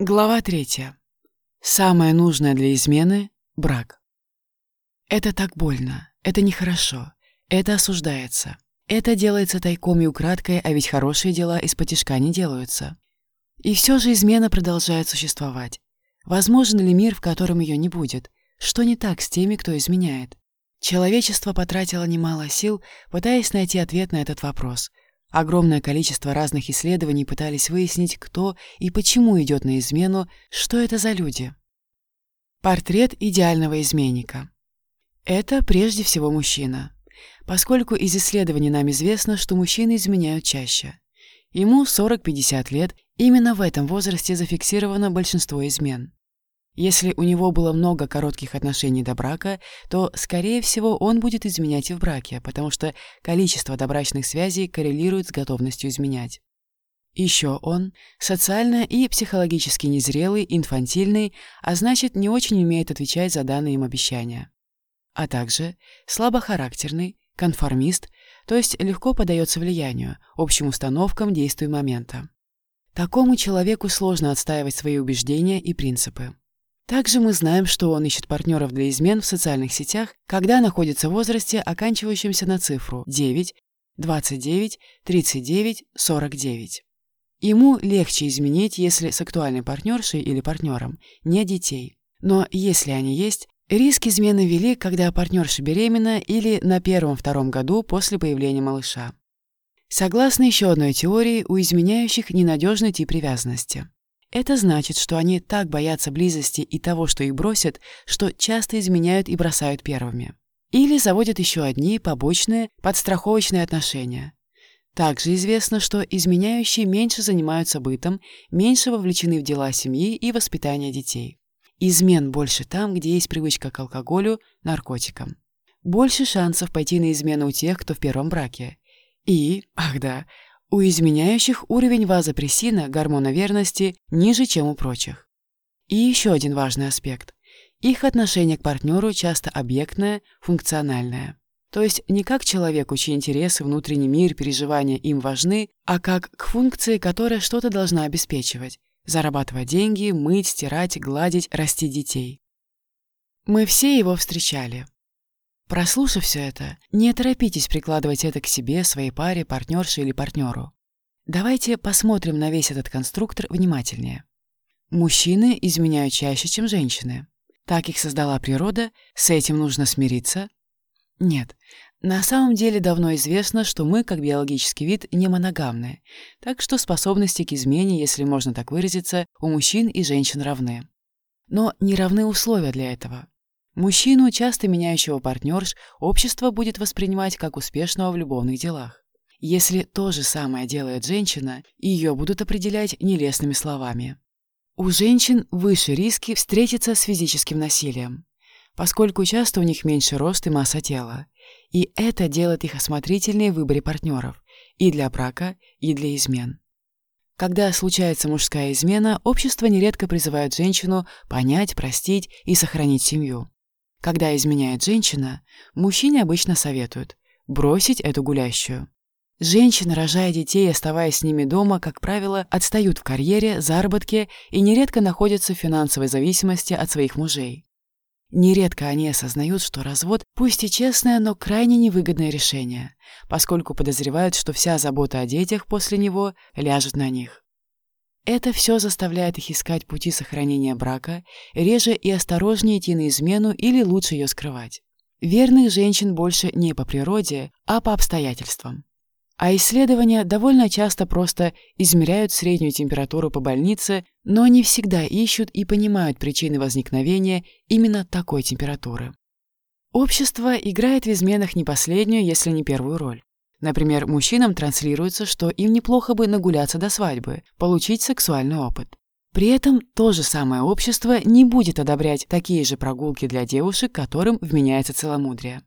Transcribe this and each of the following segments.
Глава третья. Самое нужное для измены – брак. Это так больно, это нехорошо, это осуждается. Это делается тайком и украдкой, а ведь хорошие дела из-под не делаются. И все же измена продолжает существовать. Возможен ли мир, в котором ее не будет? Что не так с теми, кто изменяет? Человечество потратило немало сил, пытаясь найти ответ на этот вопрос – Огромное количество разных исследований пытались выяснить, кто и почему идет на измену, что это за люди. Портрет идеального изменника. Это прежде всего мужчина, поскольку из исследований нам известно, что мужчины изменяют чаще. Ему 40-50 лет, именно в этом возрасте зафиксировано большинство измен. Если у него было много коротких отношений до брака, то, скорее всего, он будет изменять и в браке, потому что количество добрачных связей коррелирует с готовностью изменять. Еще он социально и психологически незрелый, инфантильный, а значит, не очень умеет отвечать за данные им обещания. А также слабохарактерный, конформист, то есть легко поддается влиянию, общим установкам действий момента. Такому человеку сложно отстаивать свои убеждения и принципы. Также мы знаем, что он ищет партнеров для измен в социальных сетях, когда находится в возрасте, оканчивающемся на цифру 9, 29, 39, 49. Ему легче изменить, если с актуальной партнершей или партнером нет детей. Но если они есть, риск измены велик, когда партнерша беременна или на первом-втором году после появления малыша. Согласно еще одной теории, у изменяющих ненадежный тип привязанности. Это значит, что они так боятся близости и того, что их бросят, что часто изменяют и бросают первыми. Или заводят еще одни побочные подстраховочные отношения. Также известно, что изменяющие меньше занимаются бытом, меньше вовлечены в дела семьи и воспитания детей. Измен больше там, где есть привычка к алкоголю, наркотикам. Больше шансов пойти на измену у тех, кто в первом браке. И, ах да, у изменяющих уровень вазопрессина, гормона верности, ниже, чем у прочих. И еще один важный аспект. Их отношение к партнеру часто объектное, функциональное. То есть не как человеку, чьи интересы, внутренний мир, переживания им важны, а как к функции, которая что-то должна обеспечивать. Зарабатывать деньги, мыть, стирать, гладить, расти детей. Мы все его встречали. Прослушав все это, не торопитесь прикладывать это к себе, своей паре, партнерше или партнеру. Давайте посмотрим на весь этот конструктор внимательнее. Мужчины изменяют чаще, чем женщины. Так их создала природа, с этим нужно смириться? Нет. На самом деле давно известно, что мы, как биологический вид, не моногамны, так что способности к измене, если можно так выразиться, у мужчин и женщин равны. Но не равны условия для этого. Мужчину, часто меняющего партнерш, общество будет воспринимать как успешного в любовных делах. Если то же самое делает женщина, ее будут определять нелестными словами. У женщин выше риски встретиться с физическим насилием, поскольку часто у них меньше рост и масса тела, и это делает их осмотрительнее в выборе партнеров и для брака, и для измен. Когда случается мужская измена, общество нередко призывает женщину понять, простить и сохранить семью. Когда изменяет женщина, мужчине обычно советуют бросить эту гулящую. Женщины, рожая детей и оставаясь с ними дома, как правило, отстают в карьере, заработке и нередко находятся в финансовой зависимости от своих мужей. Нередко они осознают, что развод, пусть и честное, но крайне невыгодное решение, поскольку подозревают, что вся забота о детях после него ляжет на них. Это все заставляет их искать пути сохранения брака, реже и осторожнее идти на измену или лучше ее скрывать. Верных женщин больше не по природе, а по обстоятельствам. А исследования довольно часто просто измеряют среднюю температуру по больнице, но не всегда ищут и понимают причины возникновения именно такой температуры. Общество играет в изменах не последнюю, если не первую роль. Например, мужчинам транслируется, что им неплохо бы нагуляться до свадьбы, получить сексуальный опыт. При этом то же самое общество не будет одобрять такие же прогулки для девушек, которым вменяется целомудрие.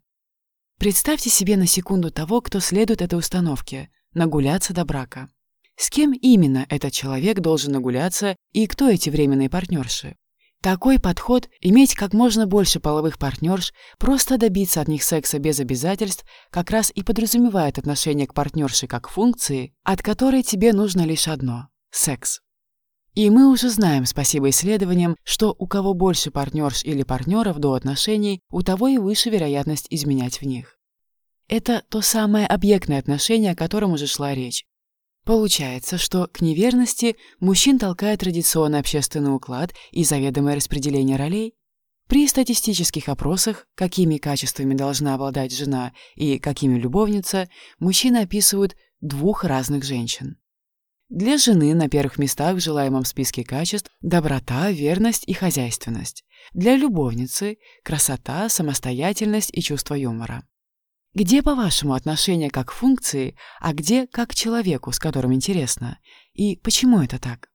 Представьте себе на секунду того, кто следует этой установке – нагуляться до брака. С кем именно этот человек должен нагуляться и кто эти временные партнерши? Такой подход – иметь как можно больше половых партнерш, просто добиться от них секса без обязательств, как раз и подразумевает отношение к партнерше как функции, от которой тебе нужно лишь одно – секс. И мы уже знаем, спасибо исследованиям, что у кого больше партнерш или партнеров до отношений, у того и выше вероятность изменять в них. Это то самое объектное отношение, о котором уже шла речь. Получается, что к неверности мужчин толкает традиционный общественный уклад и заведомое распределение ролей. При статистических опросах, какими качествами должна обладать жена и какими любовница, мужчины описывают двух разных женщин. Для жены на первых местах в желаемом списке качеств доброта, верность и хозяйственность. Для любовницы – красота, самостоятельность и чувство юмора. Где, по-вашему, отношение как функции, а где как человеку, с которым интересно? И почему это так?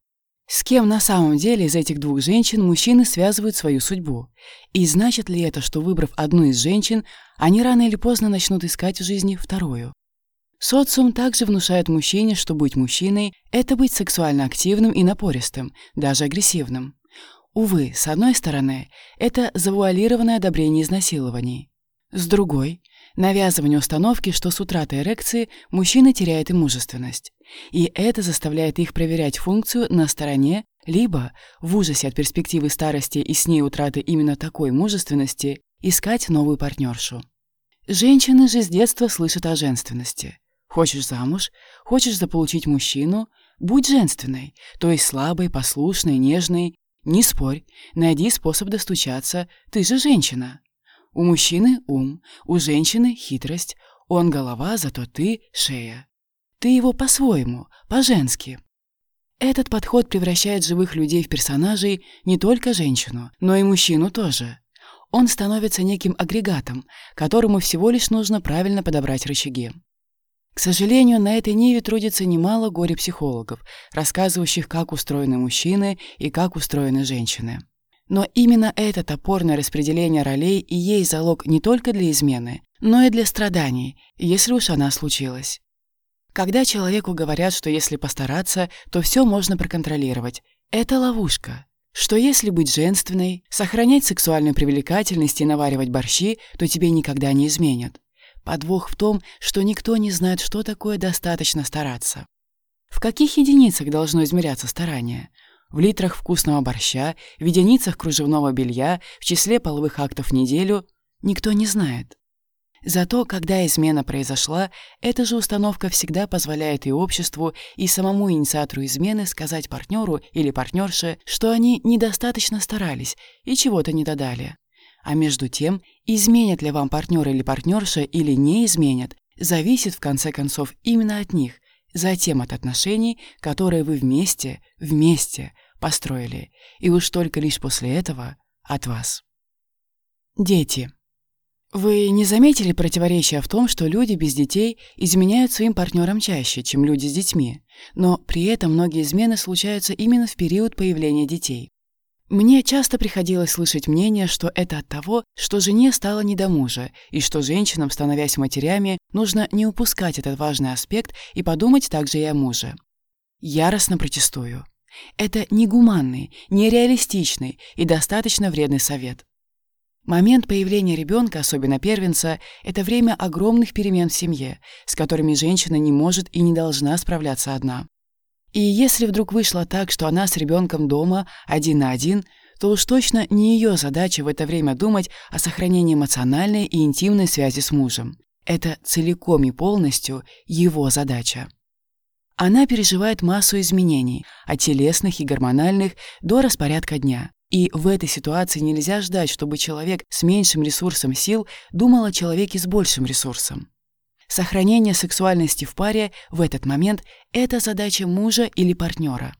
С кем на самом деле из этих двух женщин мужчины связывают свою судьбу? И значит ли это, что выбрав одну из женщин, они рано или поздно начнут искать в жизни вторую? Социум также внушает мужчине, что быть мужчиной – это быть сексуально активным и напористым, даже агрессивным. Увы, с одной стороны, это завуалированное одобрение изнасилований. С другой – навязывание установки, что с утратой эрекции мужчина теряет и мужественность. И это заставляет их проверять функцию на стороне, либо, в ужасе от перспективы старости и с ней утраты именно такой мужественности, искать новую партнершу. Женщины же с детства слышат о женственности. Хочешь замуж, хочешь заполучить мужчину, будь женственной, то есть слабой, послушной, нежной. Не спорь, найди способ достучаться, ты же женщина. У мужчины ум, у женщины хитрость, он голова, зато ты шея. Ты его по-своему, по-женски. Этот подход превращает живых людей в персонажей не только женщину, но и мужчину тоже. Он становится неким агрегатом, которому всего лишь нужно правильно подобрать рычаги. К сожалению, на этой ниве трудится немало горе-психологов, рассказывающих, как устроены мужчины и как устроены женщины. Но именно это топорное распределение ролей и есть залог не только для измены, но и для страданий, если уж она случилась. Когда человеку говорят, что если постараться, то все можно проконтролировать, это ловушка. Что если быть женственной, сохранять сексуальную привлекательность и наваривать борщи, то тебе никогда не изменят. Подвох в том, что никто не знает, что такое достаточно стараться. В каких единицах должно измеряться старание? В литрах вкусного борща, в единицах кружевного белья, в числе половых актов в неделю? Никто не знает. Зато, когда измена произошла, эта же установка всегда позволяет и обществу, и самому инициатору измены сказать партнеру или партнерше, что они недостаточно старались и чего-то не додали. А между тем, изменят ли вам партнер или партнерша или не изменят, зависит в конце концов именно от них, затем от отношений, которые вы вместе, вместе построили, и уж только лишь после этого от вас. Дети. Вы не заметили противоречия в том, что люди без детей изменяют своим партнерам чаще, чем люди с детьми, но при этом многие измены случаются именно в период появления детей. Мне часто приходилось слышать мнение, что это от того, что жене стало не до мужа, и что женщинам, становясь матерями, нужно не упускать этот важный аспект и подумать также и о муже. Яростно протестую. Это негуманный, нереалистичный и достаточно вредный совет. Момент появления ребенка, особенно первенца, это время огромных перемен в семье, с которыми женщина не может и не должна справляться одна. И если вдруг вышло так, что она с ребенком дома, один на один, то уж точно не ее задача в это время думать о сохранении эмоциональной и интимной связи с мужем. Это целиком и полностью его задача. Она переживает массу изменений, от телесных и гормональных до распорядка дня. И в этой ситуации нельзя ждать, чтобы человек с меньшим ресурсом сил думал о человеке с большим ресурсом. Сохранение сексуальности в паре в этот момент – это задача мужа или партнера.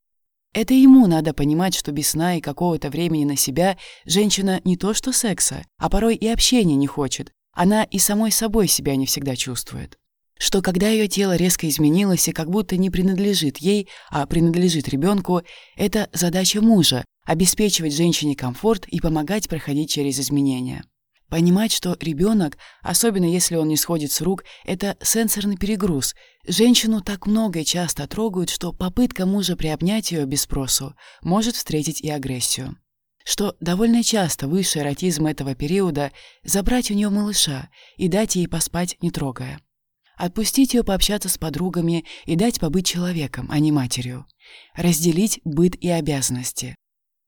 Это ему надо понимать, что без сна и какого-то времени на себя женщина не то что секса, а порой и общения не хочет. Она и самой собой себя не всегда чувствует. Что когда ее тело резко изменилось и как будто не принадлежит ей, а принадлежит ребенку, это задача мужа – обеспечивать женщине комфорт и помогать проходить через изменения. Понимать, что ребенок, особенно если он не сходит с рук, это сенсорный перегруз. Женщину так много и часто трогают, что попытка мужа приобнять ее без спросу может встретить и агрессию. Что довольно часто высший эротизм этого периода – забрать у нее малыша и дать ей поспать, не трогая. Отпустить ее пообщаться с подругами и дать побыть человеком, а не матерью. Разделить быт и обязанности.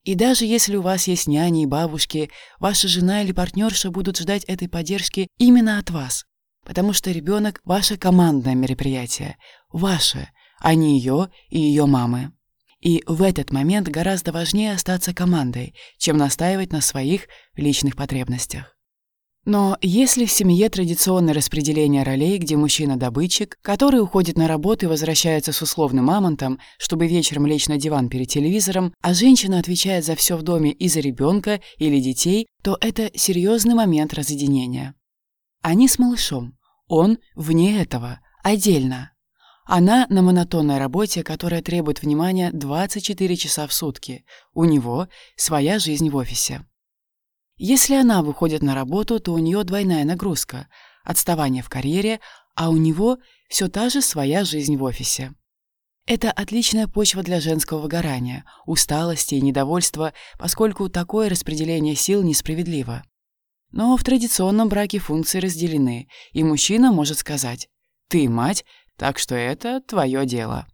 И даже если у вас есть няни и бабушки, ваша жена или партнерша будут ждать этой поддержки именно от вас. Потому что ребенок – ваше командное мероприятие. Ваше, а не ее и ее мамы. И в этот момент гораздо важнее остаться командой, чем настаивать на своих личных потребностях. Но если в семье традиционное распределение ролей, где мужчина – добытчик, который уходит на работу и возвращается с условным мамонтом, чтобы вечером лечь на диван перед телевизором, а женщина отвечает за все в доме и за ребенка или детей, то это серьезный момент разъединения. Они с малышом. Он вне этого, отдельно. Она на монотонной работе, которая требует внимания 24 часа в сутки. У него своя жизнь в офисе. Если она выходит на работу, то у нее двойная нагрузка – отставание в карьере, а у него все та же своя жизнь в офисе. Это отличная почва для женского выгорания, усталости и недовольства, поскольку такое распределение сил несправедливо. Но в традиционном браке функции разделены, и мужчина может сказать «ты мать, так что это твое дело».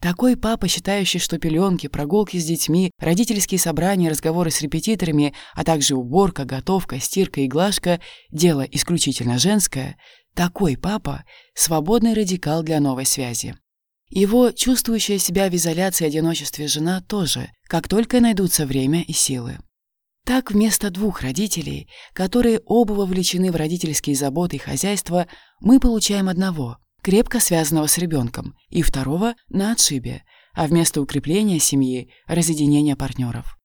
Такой папа, считающий, что пеленки, прогулки с детьми, родительские собрания, разговоры с репетиторами, а также уборка, готовка, стирка и глажка – дело исключительно женское, такой папа – свободный радикал для новой связи. Его чувствующая себя в изоляции и одиночестве жена тоже, как только найдутся время и силы. Так вместо двух родителей, которые оба вовлечены в родительские заботы и хозяйство, мы получаем одного – крепко связанного с ребенком, и второго – на отшибе, а вместо укрепления семьи – разъединения партнеров.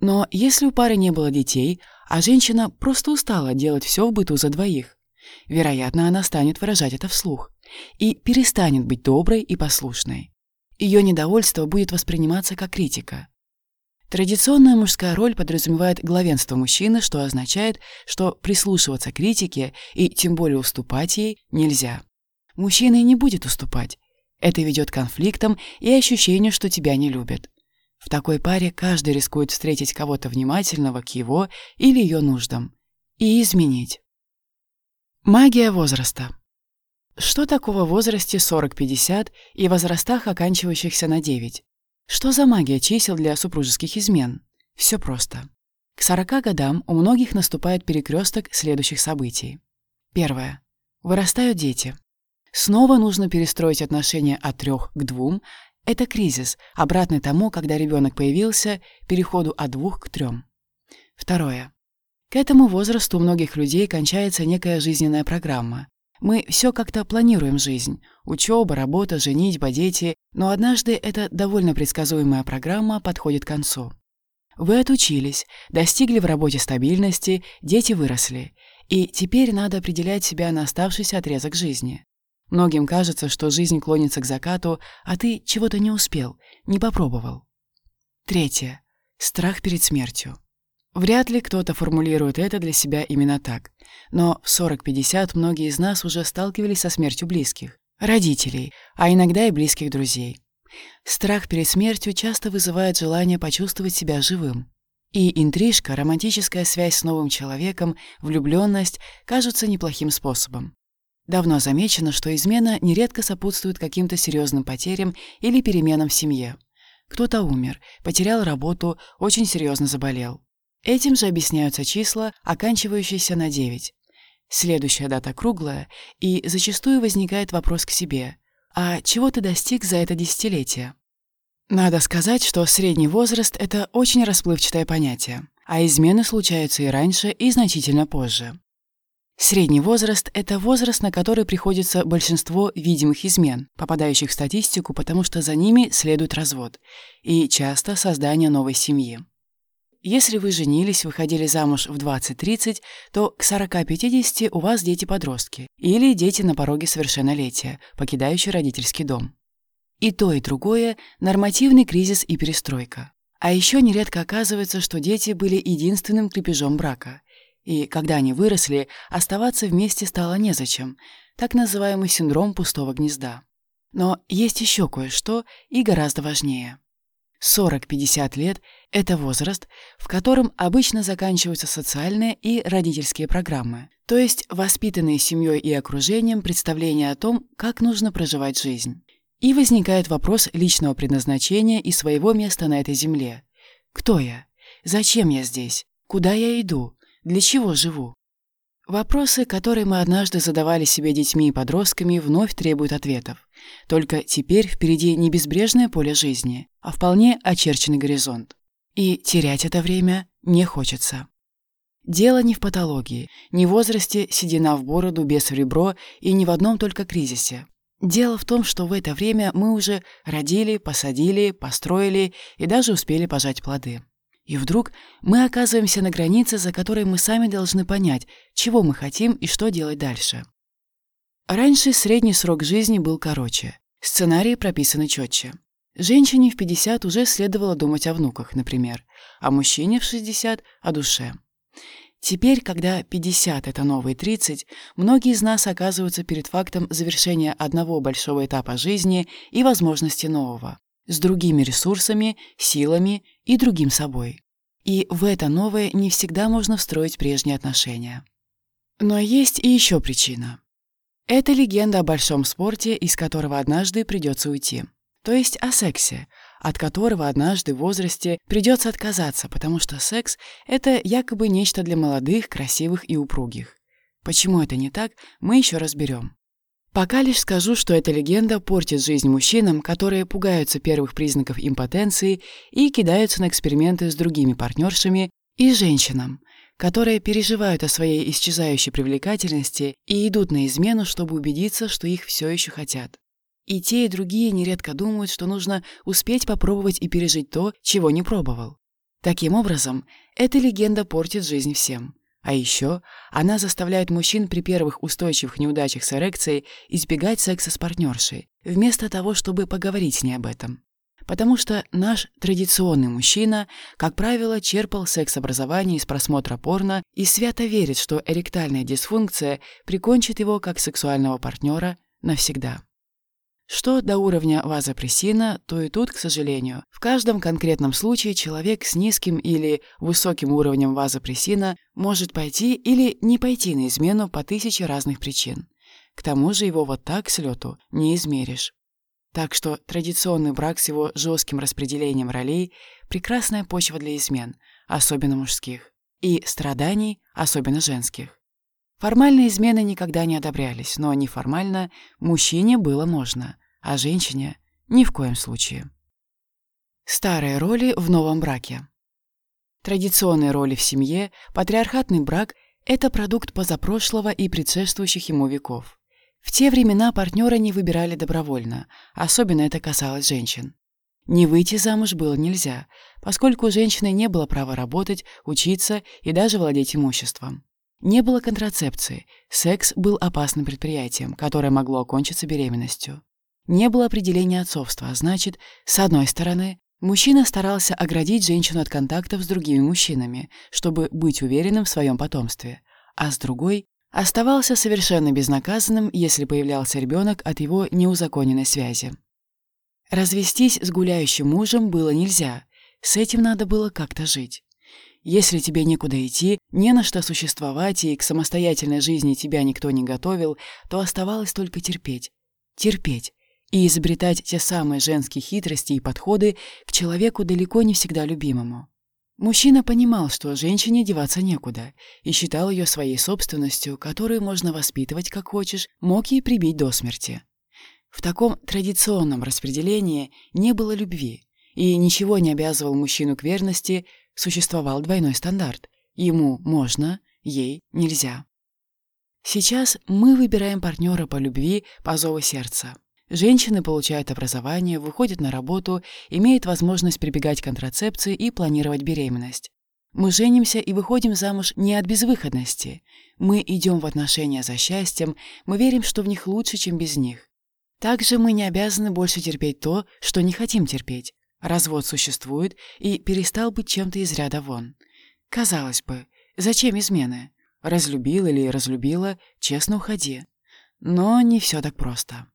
Но если у пары не было детей, а женщина просто устала делать все в быту за двоих, вероятно, она станет выражать это вслух и перестанет быть доброй и послушной. Ее недовольство будет восприниматься как критика. Традиционная мужская роль подразумевает главенство мужчины, что означает, что прислушиваться к критике и тем более уступать ей нельзя. Мужчина и не будет уступать. Это ведет к конфликтам и ощущению, что тебя не любят. В такой паре каждый рискует встретить кого-то внимательного к его или ее нуждам. И изменить. Магия возраста. Что такого в возрасте 40-50 и возрастах, оканчивающихся на 9? Что за магия чисел для супружеских измен? Все просто. К 40 годам у многих наступает перекресток следующих событий. Первое. Вырастают дети. Снова нужно перестроить отношения от трех к двум. Это кризис, обратный тому, когда ребенок появился, переходу от двух к трем. Второе. К этому возрасту у многих людей кончается некая жизненная программа. Мы все как-то планируем жизнь. Учеба, работа, женитьба, дети. Но однажды эта довольно предсказуемая программа подходит к концу. Вы отучились, достигли в работе стабильности, дети выросли. И теперь надо определять себя на оставшийся отрезок жизни. Многим кажется, что жизнь клонится к закату, а ты чего-то не успел, не попробовал. Третье. Страх перед смертью. Вряд ли кто-то формулирует это для себя именно так. Но в 40-50 многие из нас уже сталкивались со смертью близких, родителей, а иногда и близких друзей. Страх перед смертью часто вызывает желание почувствовать себя живым. И интрижка, романтическая связь с новым человеком, влюбленность кажутся неплохим способом. Давно замечено, что измена нередко сопутствует каким-то серьезным потерям или переменам в семье. Кто-то умер, потерял работу, очень серьезно заболел. Этим же объясняются числа, оканчивающиеся на 9. Следующая дата круглая, и зачастую возникает вопрос к себе. А чего ты достиг за это десятилетие? Надо сказать, что средний возраст – это очень расплывчатое понятие, а измены случаются и раньше, и значительно позже. Средний возраст – это возраст, на который приходится большинство видимых измен, попадающих в статистику, потому что за ними следует развод и часто создание новой семьи. Если вы женились, выходили замуж в 20-30, то к 40-50 у вас дети-подростки или дети на пороге совершеннолетия, покидающие родительский дом. И то, и другое – нормативный кризис и перестройка. А еще нередко оказывается, что дети были единственным крепежом брака – и когда они выросли, оставаться вместе стало незачем, так называемый синдром пустого гнезда. Но есть еще кое-что и гораздо важнее. 40-50 лет – Это возраст, в котором обычно заканчиваются социальные и родительские программы, то есть воспитанные семьей и окружением представления о том, как нужно проживать жизнь. И возникает вопрос личного предназначения и своего места на этой земле. Кто я? Зачем я здесь? Куда я иду? Для чего живу? Вопросы, которые мы однажды задавали себе детьми и подростками, вновь требуют ответов. Только теперь впереди не безбрежное поле жизни, а вполне очерченный горизонт. И терять это время не хочется. Дело не в патологии, не в возрасте седина в бороду, без в ребро и не в одном только кризисе. Дело в том, что в это время мы уже родили, посадили, построили и даже успели пожать плоды. И вдруг мы оказываемся на границе, за которой мы сами должны понять, чего мы хотим и что делать дальше. Раньше средний срок жизни был короче, сценарии прописаны четче. Женщине в 50 уже следовало думать о внуках, например, а мужчине в 60 – о душе. Теперь, когда 50 – это новые 30, многие из нас оказываются перед фактом завершения одного большого этапа жизни и возможности нового, с другими ресурсами, силами и другим собой. И в это новое не всегда можно встроить прежние отношения. Но есть и еще причина. Это легенда о большом спорте, из которого однажды придется уйти. То есть о сексе, от которого однажды в возрасте придется отказаться, потому что секс – это якобы нечто для молодых, красивых и упругих. Почему это не так, мы еще разберем. Пока лишь скажу, что эта легенда портит жизнь мужчинам, которые пугаются первых признаков импотенции и кидаются на эксперименты с другими партнершами, и женщинам, которые переживают о своей исчезающей привлекательности и идут на измену, чтобы убедиться, что их все еще хотят. И те, и другие нередко думают, что нужно успеть попробовать и пережить то, чего не пробовал. Таким образом, эта легенда портит жизнь всем. А еще она заставляет мужчин при первых устойчивых неудачах с эрекцией избегать секса с партнершей, вместо того, чтобы поговорить с ней об этом. Потому что наш традиционный мужчина, как правило, черпал секс-образование из просмотра порно и свято верит, что эректальная дисфункция прикончит его как сексуального партнера навсегда. Что до уровня вазопрессина, то и тут, к сожалению, в каждом конкретном случае человек с низким или высоким уровнем вазопрессина может пойти или не пойти на измену по тысяче разных причин. К тому же его вот так с лету не измеришь. Так что традиционный брак с его жестким распределением ролей – прекрасная почва для измен, особенно мужских, и страданий, особенно женских. Формальные измены никогда не одобрялись, но неформально мужчине было можно, а женщине — ни в коем случае. Старые роли в новом браке. Традиционные роли в семье, патриархатный брак — это продукт позапрошлого и предшествующих ему веков. В те времена партнера не выбирали добровольно, особенно это касалось женщин. Не выйти замуж было нельзя, поскольку у женщины не было права работать, учиться и даже владеть имуществом. Не было контрацепции, секс был опасным предприятием, которое могло окончиться беременностью. Не было определения отцовства, а значит, с одной стороны, мужчина старался оградить женщину от контактов с другими мужчинами, чтобы быть уверенным в своем потомстве, а с другой оставался совершенно безнаказанным, если появлялся ребенок от его неузаконенной связи. Развестись с гуляющим мужем было нельзя, с этим надо было как-то жить. Если тебе некуда идти, не на что существовать, и к самостоятельной жизни тебя никто не готовил, то оставалось только терпеть. Терпеть. И изобретать те самые женские хитрости и подходы к человеку далеко не всегда любимому. Мужчина понимал, что женщине деваться некуда, и считал ее своей собственностью, которую можно воспитывать как хочешь, мог ей прибить до смерти. В таком традиционном распределении не было любви, и ничего не обязывал мужчину к верности, существовал двойной стандарт. Ему можно, ей нельзя. Сейчас мы выбираем партнера по любви, по зову сердца. Женщины получают образование, выходят на работу, имеют возможность прибегать к контрацепции и планировать беременность. Мы женимся и выходим замуж не от безвыходности. Мы идем в отношения за счастьем, мы верим, что в них лучше, чем без них. Также мы не обязаны больше терпеть то, что не хотим терпеть. Развод существует и перестал быть чем-то из ряда вон. Казалось бы, зачем измены? Разлюбил или разлюбила, честно уходи. Но не все так просто.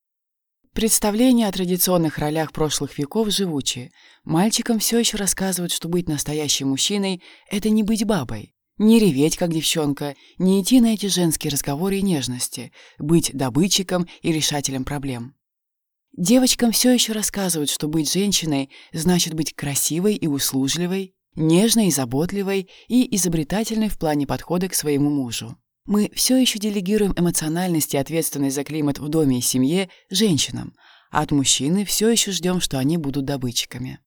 Представления о традиционных ролях прошлых веков живучи. Мальчикам все еще рассказывают, что быть настоящим мужчиной – это не быть бабой, не реветь, как девчонка, не идти на эти женские разговоры и нежности, быть добытчиком и решателем проблем. Девочкам все еще рассказывают, что быть женщиной значит быть красивой и услужливой, нежной и заботливой и изобретательной в плане подхода к своему мужу. Мы все еще делегируем эмоциональность и ответственность за климат в доме и семье женщинам, а от мужчины все еще ждем, что они будут добытчиками.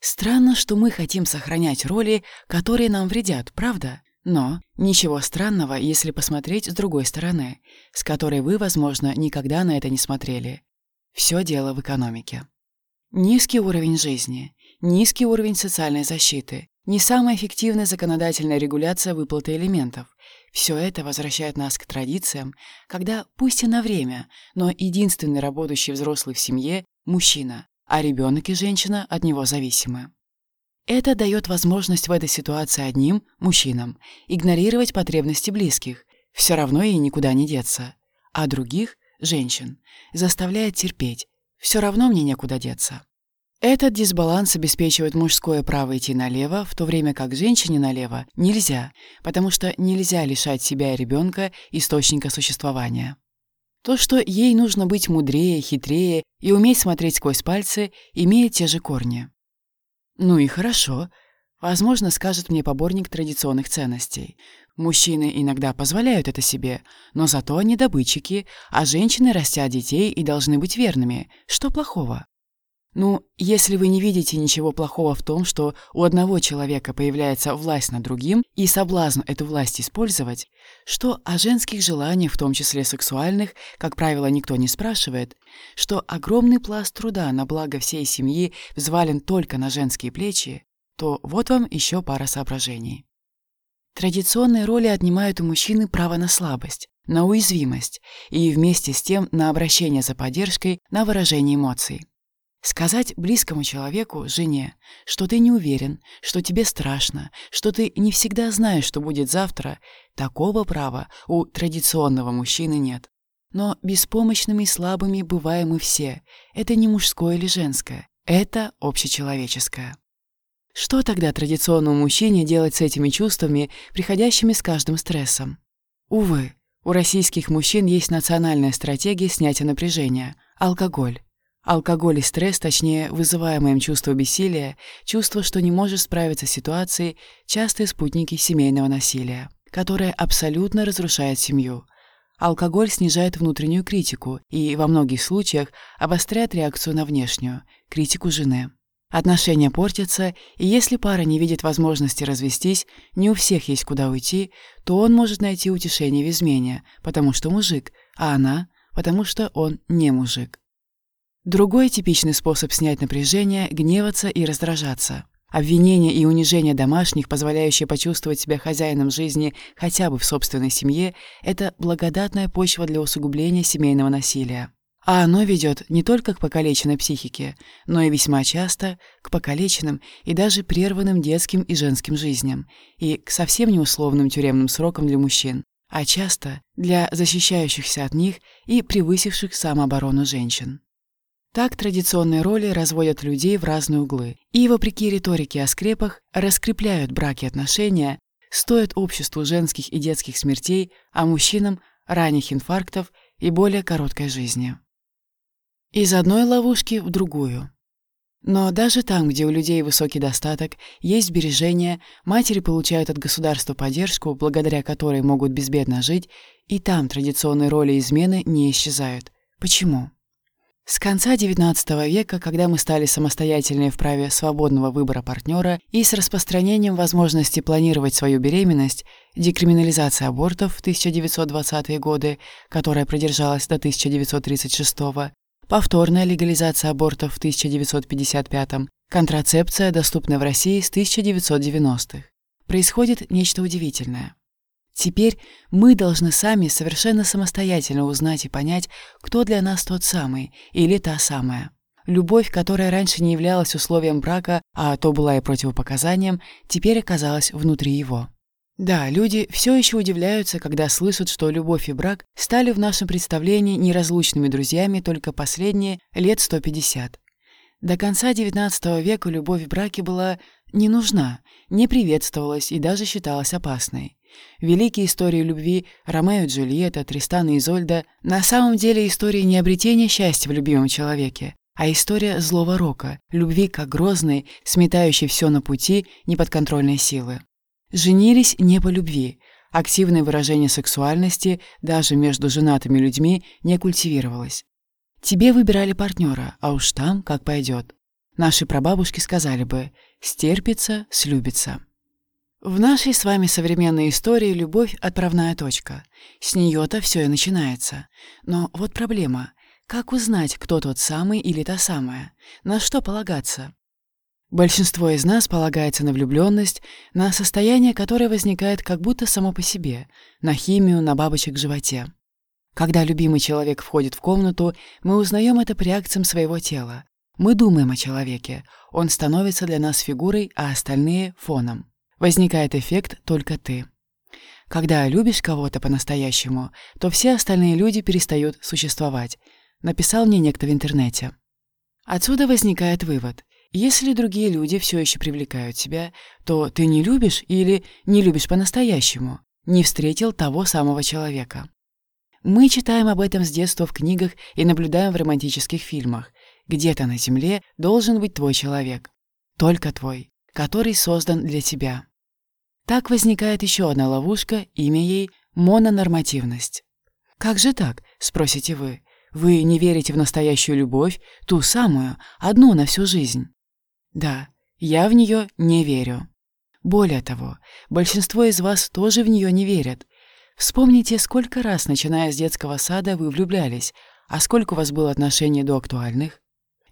Странно, что мы хотим сохранять роли, которые нам вредят, правда? Но ничего странного, если посмотреть с другой стороны, с которой вы, возможно, никогда на это не смотрели. Все дело в экономике. Низкий уровень жизни, низкий уровень социальной защиты, не самая эффективная законодательная регуляция выплаты элементов, все это возвращает нас к традициям, когда, пусть и на время, но единственный работающий взрослый в семье – мужчина, а ребенок и женщина от него зависимы. Это дает возможность в этой ситуации одним, мужчинам, игнорировать потребности близких, все равно ей никуда не деться, а других, женщин, заставляет терпеть, все равно мне некуда деться. Этот дисбаланс обеспечивает мужское право идти налево, в то время как женщине налево нельзя, потому что нельзя лишать себя и ребенка источника существования. То, что ей нужно быть мудрее, хитрее и уметь смотреть сквозь пальцы, имеет те же корни. Ну и хорошо. Возможно, скажет мне поборник традиционных ценностей. Мужчины иногда позволяют это себе, но зато они добытчики, а женщины растят детей и должны быть верными. Что плохого? Ну, если вы не видите ничего плохого в том, что у одного человека появляется власть над другим и соблазн эту власть использовать, что о женских желаниях, в том числе сексуальных, как правило, никто не спрашивает, что огромный пласт труда на благо всей семьи взвален только на женские плечи, то вот вам еще пара соображений. Традиционные роли отнимают у мужчины право на слабость, на уязвимость и вместе с тем на обращение за поддержкой, на выражение эмоций. Сказать близкому человеку, жене, что ты не уверен, что тебе страшно, что ты не всегда знаешь, что будет завтра, такого права у традиционного мужчины нет. Но беспомощными и слабыми бываем мы все. Это не мужское или женское, это общечеловеческое. Что тогда традиционному мужчине делать с этими чувствами, приходящими с каждым стрессом? Увы, у российских мужчин есть национальная стратегия снятия напряжения – алкоголь. Алкоголь и стресс, точнее, вызываемое им чувство бессилия, чувство, что не можешь справиться с ситуацией, частые спутники семейного насилия, которое абсолютно разрушает семью. Алкоголь снижает внутреннюю критику и, во многих случаях, обостряет реакцию на внешнюю, критику жены. Отношения портятся, и если пара не видит возможности развестись, не у всех есть куда уйти, то он может найти утешение в измене, потому что мужик, а она, потому что он не мужик. Другой типичный способ снять напряжение – гневаться и раздражаться. Обвинение и унижение домашних, позволяющие почувствовать себя хозяином жизни хотя бы в собственной семье, это благодатная почва для усугубления семейного насилия. А оно ведет не только к покалеченной психике, но и весьма часто к покалеченным и даже прерванным детским и женским жизням, и к совсем неусловным тюремным срокам для мужчин, а часто для защищающихся от них и превысивших самооборону женщин. Так традиционные роли разводят людей в разные углы и, вопреки риторике о скрепах, раскрепляют браки и отношения, стоят обществу женских и детских смертей, а мужчинам – ранних инфарктов и более короткой жизни. Из одной ловушки в другую. Но даже там, где у людей высокий достаток, есть сбережения, матери получают от государства поддержку, благодаря которой могут безбедно жить, и там традиционные роли измены не исчезают. Почему? С конца XIX века, когда мы стали самостоятельнее в праве свободного выбора партнера и с распространением возможности планировать свою беременность, декриминализация абортов в 1920-е годы, которая продержалась до 1936 повторная легализация абортов в 1955 контрацепция, доступная в России с 1990-х. Происходит нечто удивительное. Теперь мы должны сами совершенно самостоятельно узнать и понять, кто для нас тот самый или та самая. Любовь, которая раньше не являлась условием брака, а то была и противопоказанием, теперь оказалась внутри его. Да, люди все еще удивляются, когда слышат, что любовь и брак стали в нашем представлении неразлучными друзьями только последние лет 150. До конца XIX века любовь в браке была не нужна, не приветствовалась и даже считалась опасной. Великие истории любви Ромео и Джульетта, Тристана и Изольда на самом деле истории не обретения счастья в любимом человеке, а история злого рока, любви как грозной, сметающей все на пути неподконтрольной силы. Женились не по любви, активное выражение сексуальности даже между женатыми людьми не культивировалось. Тебе выбирали партнера, а уж там как пойдет. Наши прабабушки сказали бы «стерпится, слюбится». В нашей с вами современной истории любовь — отправная точка. С нее-то все и начинается. Но вот проблема. Как узнать, кто тот самый или та самая? На что полагаться? Большинство из нас полагается на влюбленность, на состояние, которое возникает как будто само по себе, на химию, на бабочек в животе. Когда любимый человек входит в комнату, мы узнаем это по реакциям своего тела. Мы думаем о человеке, он становится для нас фигурой, а остальные — фоном. Возникает эффект «только ты». Когда любишь кого-то по-настоящему, то все остальные люди перестают существовать, написал мне некто в интернете. Отсюда возникает вывод. Если другие люди все еще привлекают тебя, то ты не любишь или не любишь по-настоящему, не встретил того самого человека. Мы читаем об этом с детства в книгах и наблюдаем в романтических фильмах. Где-то на земле должен быть твой человек. Только твой, который создан для тебя. Так возникает еще одна ловушка, имя ей – мононормативность. «Как же так?» – спросите вы. «Вы не верите в настоящую любовь, ту самую, одну на всю жизнь?» Да, я в нее не верю. Более того, большинство из вас тоже в нее не верят. Вспомните, сколько раз, начиная с детского сада, вы влюблялись, а сколько у вас было отношений до актуальных?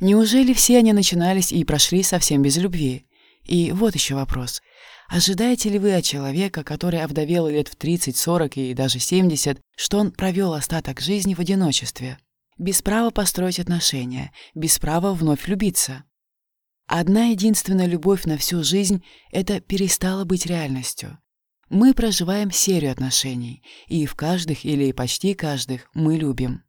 Неужели все они начинались и прошли совсем без любви? И вот еще вопрос. Ожидаете ли вы от человека, который овдовел лет в 30, 40 и даже 70, что он провел остаток жизни в одиночестве? Без права построить отношения, без права вновь влюбиться? Одна единственная любовь на всю жизнь — это перестала быть реальностью. Мы проживаем серию отношений, и в каждых или почти каждых мы любим.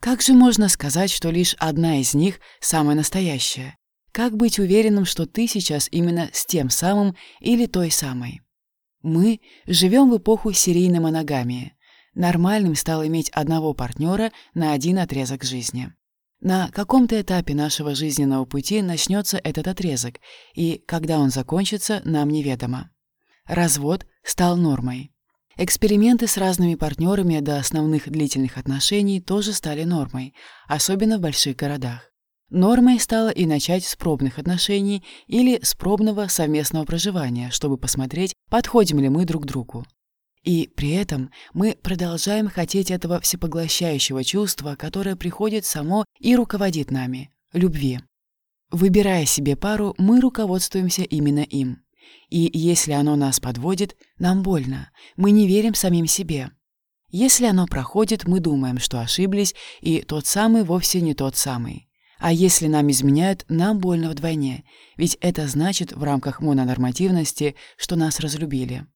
Как же можно сказать, что лишь одна из них самая настоящая? Как быть уверенным, что ты сейчас именно с тем самым или той самой? Мы живем в эпоху серийной моногамии. Нормальным стало иметь одного партнера на один отрезок жизни. На каком-то этапе нашего жизненного пути начнется этот отрезок, и когда он закончится, нам неведомо. Развод стал нормой. Эксперименты с разными партнерами до основных длительных отношений тоже стали нормой, особенно в больших городах. Нормой стало и начать с пробных отношений или с пробного совместного проживания, чтобы посмотреть, подходим ли мы друг другу. И при этом мы продолжаем хотеть этого всепоглощающего чувства, которое приходит само и руководит нами — любви. Выбирая себе пару, мы руководствуемся именно им. И если оно нас подводит, нам больно, мы не верим самим себе. Если оно проходит, мы думаем, что ошиблись, и тот самый вовсе не тот самый. А если нам изменяют, нам больно вдвойне, ведь это значит в рамках мононормативности, что нас разлюбили.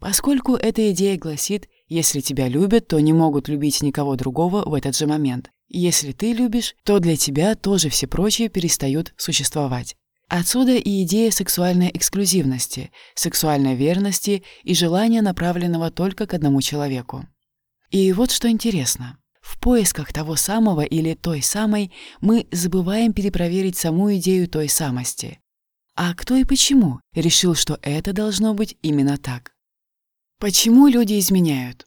Поскольку эта идея гласит, если тебя любят, то не могут любить никого другого в этот же момент. Если ты любишь, то для тебя тоже все прочие перестают существовать. Отсюда и идея сексуальной эксклюзивности, сексуальной верности и желания, направленного только к одному человеку. И вот что интересно. В поисках того самого или той самой мы забываем перепроверить саму идею той самости. А кто и почему решил, что это должно быть именно так? Почему люди изменяют?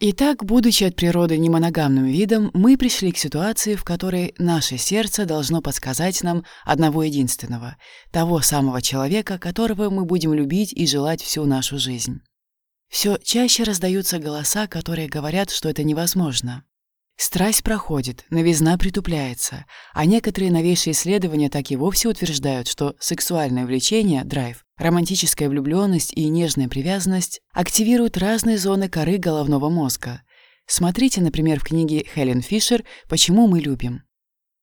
Итак, будучи от природы немоногамным видом, мы пришли к ситуации, в которой наше сердце должно подсказать нам одного единственного, того самого человека, которого мы будем любить и желать всю нашу жизнь. Все чаще раздаются голоса, которые говорят, что это невозможно. Страсть проходит, новизна притупляется, а некоторые новейшие исследования так и вовсе утверждают, что сексуальное влечение, драйв, романтическая влюбленность и нежная привязанность активируют разные зоны коры головного мозга. Смотрите, например, в книге Хелен Фишер «Почему мы любим».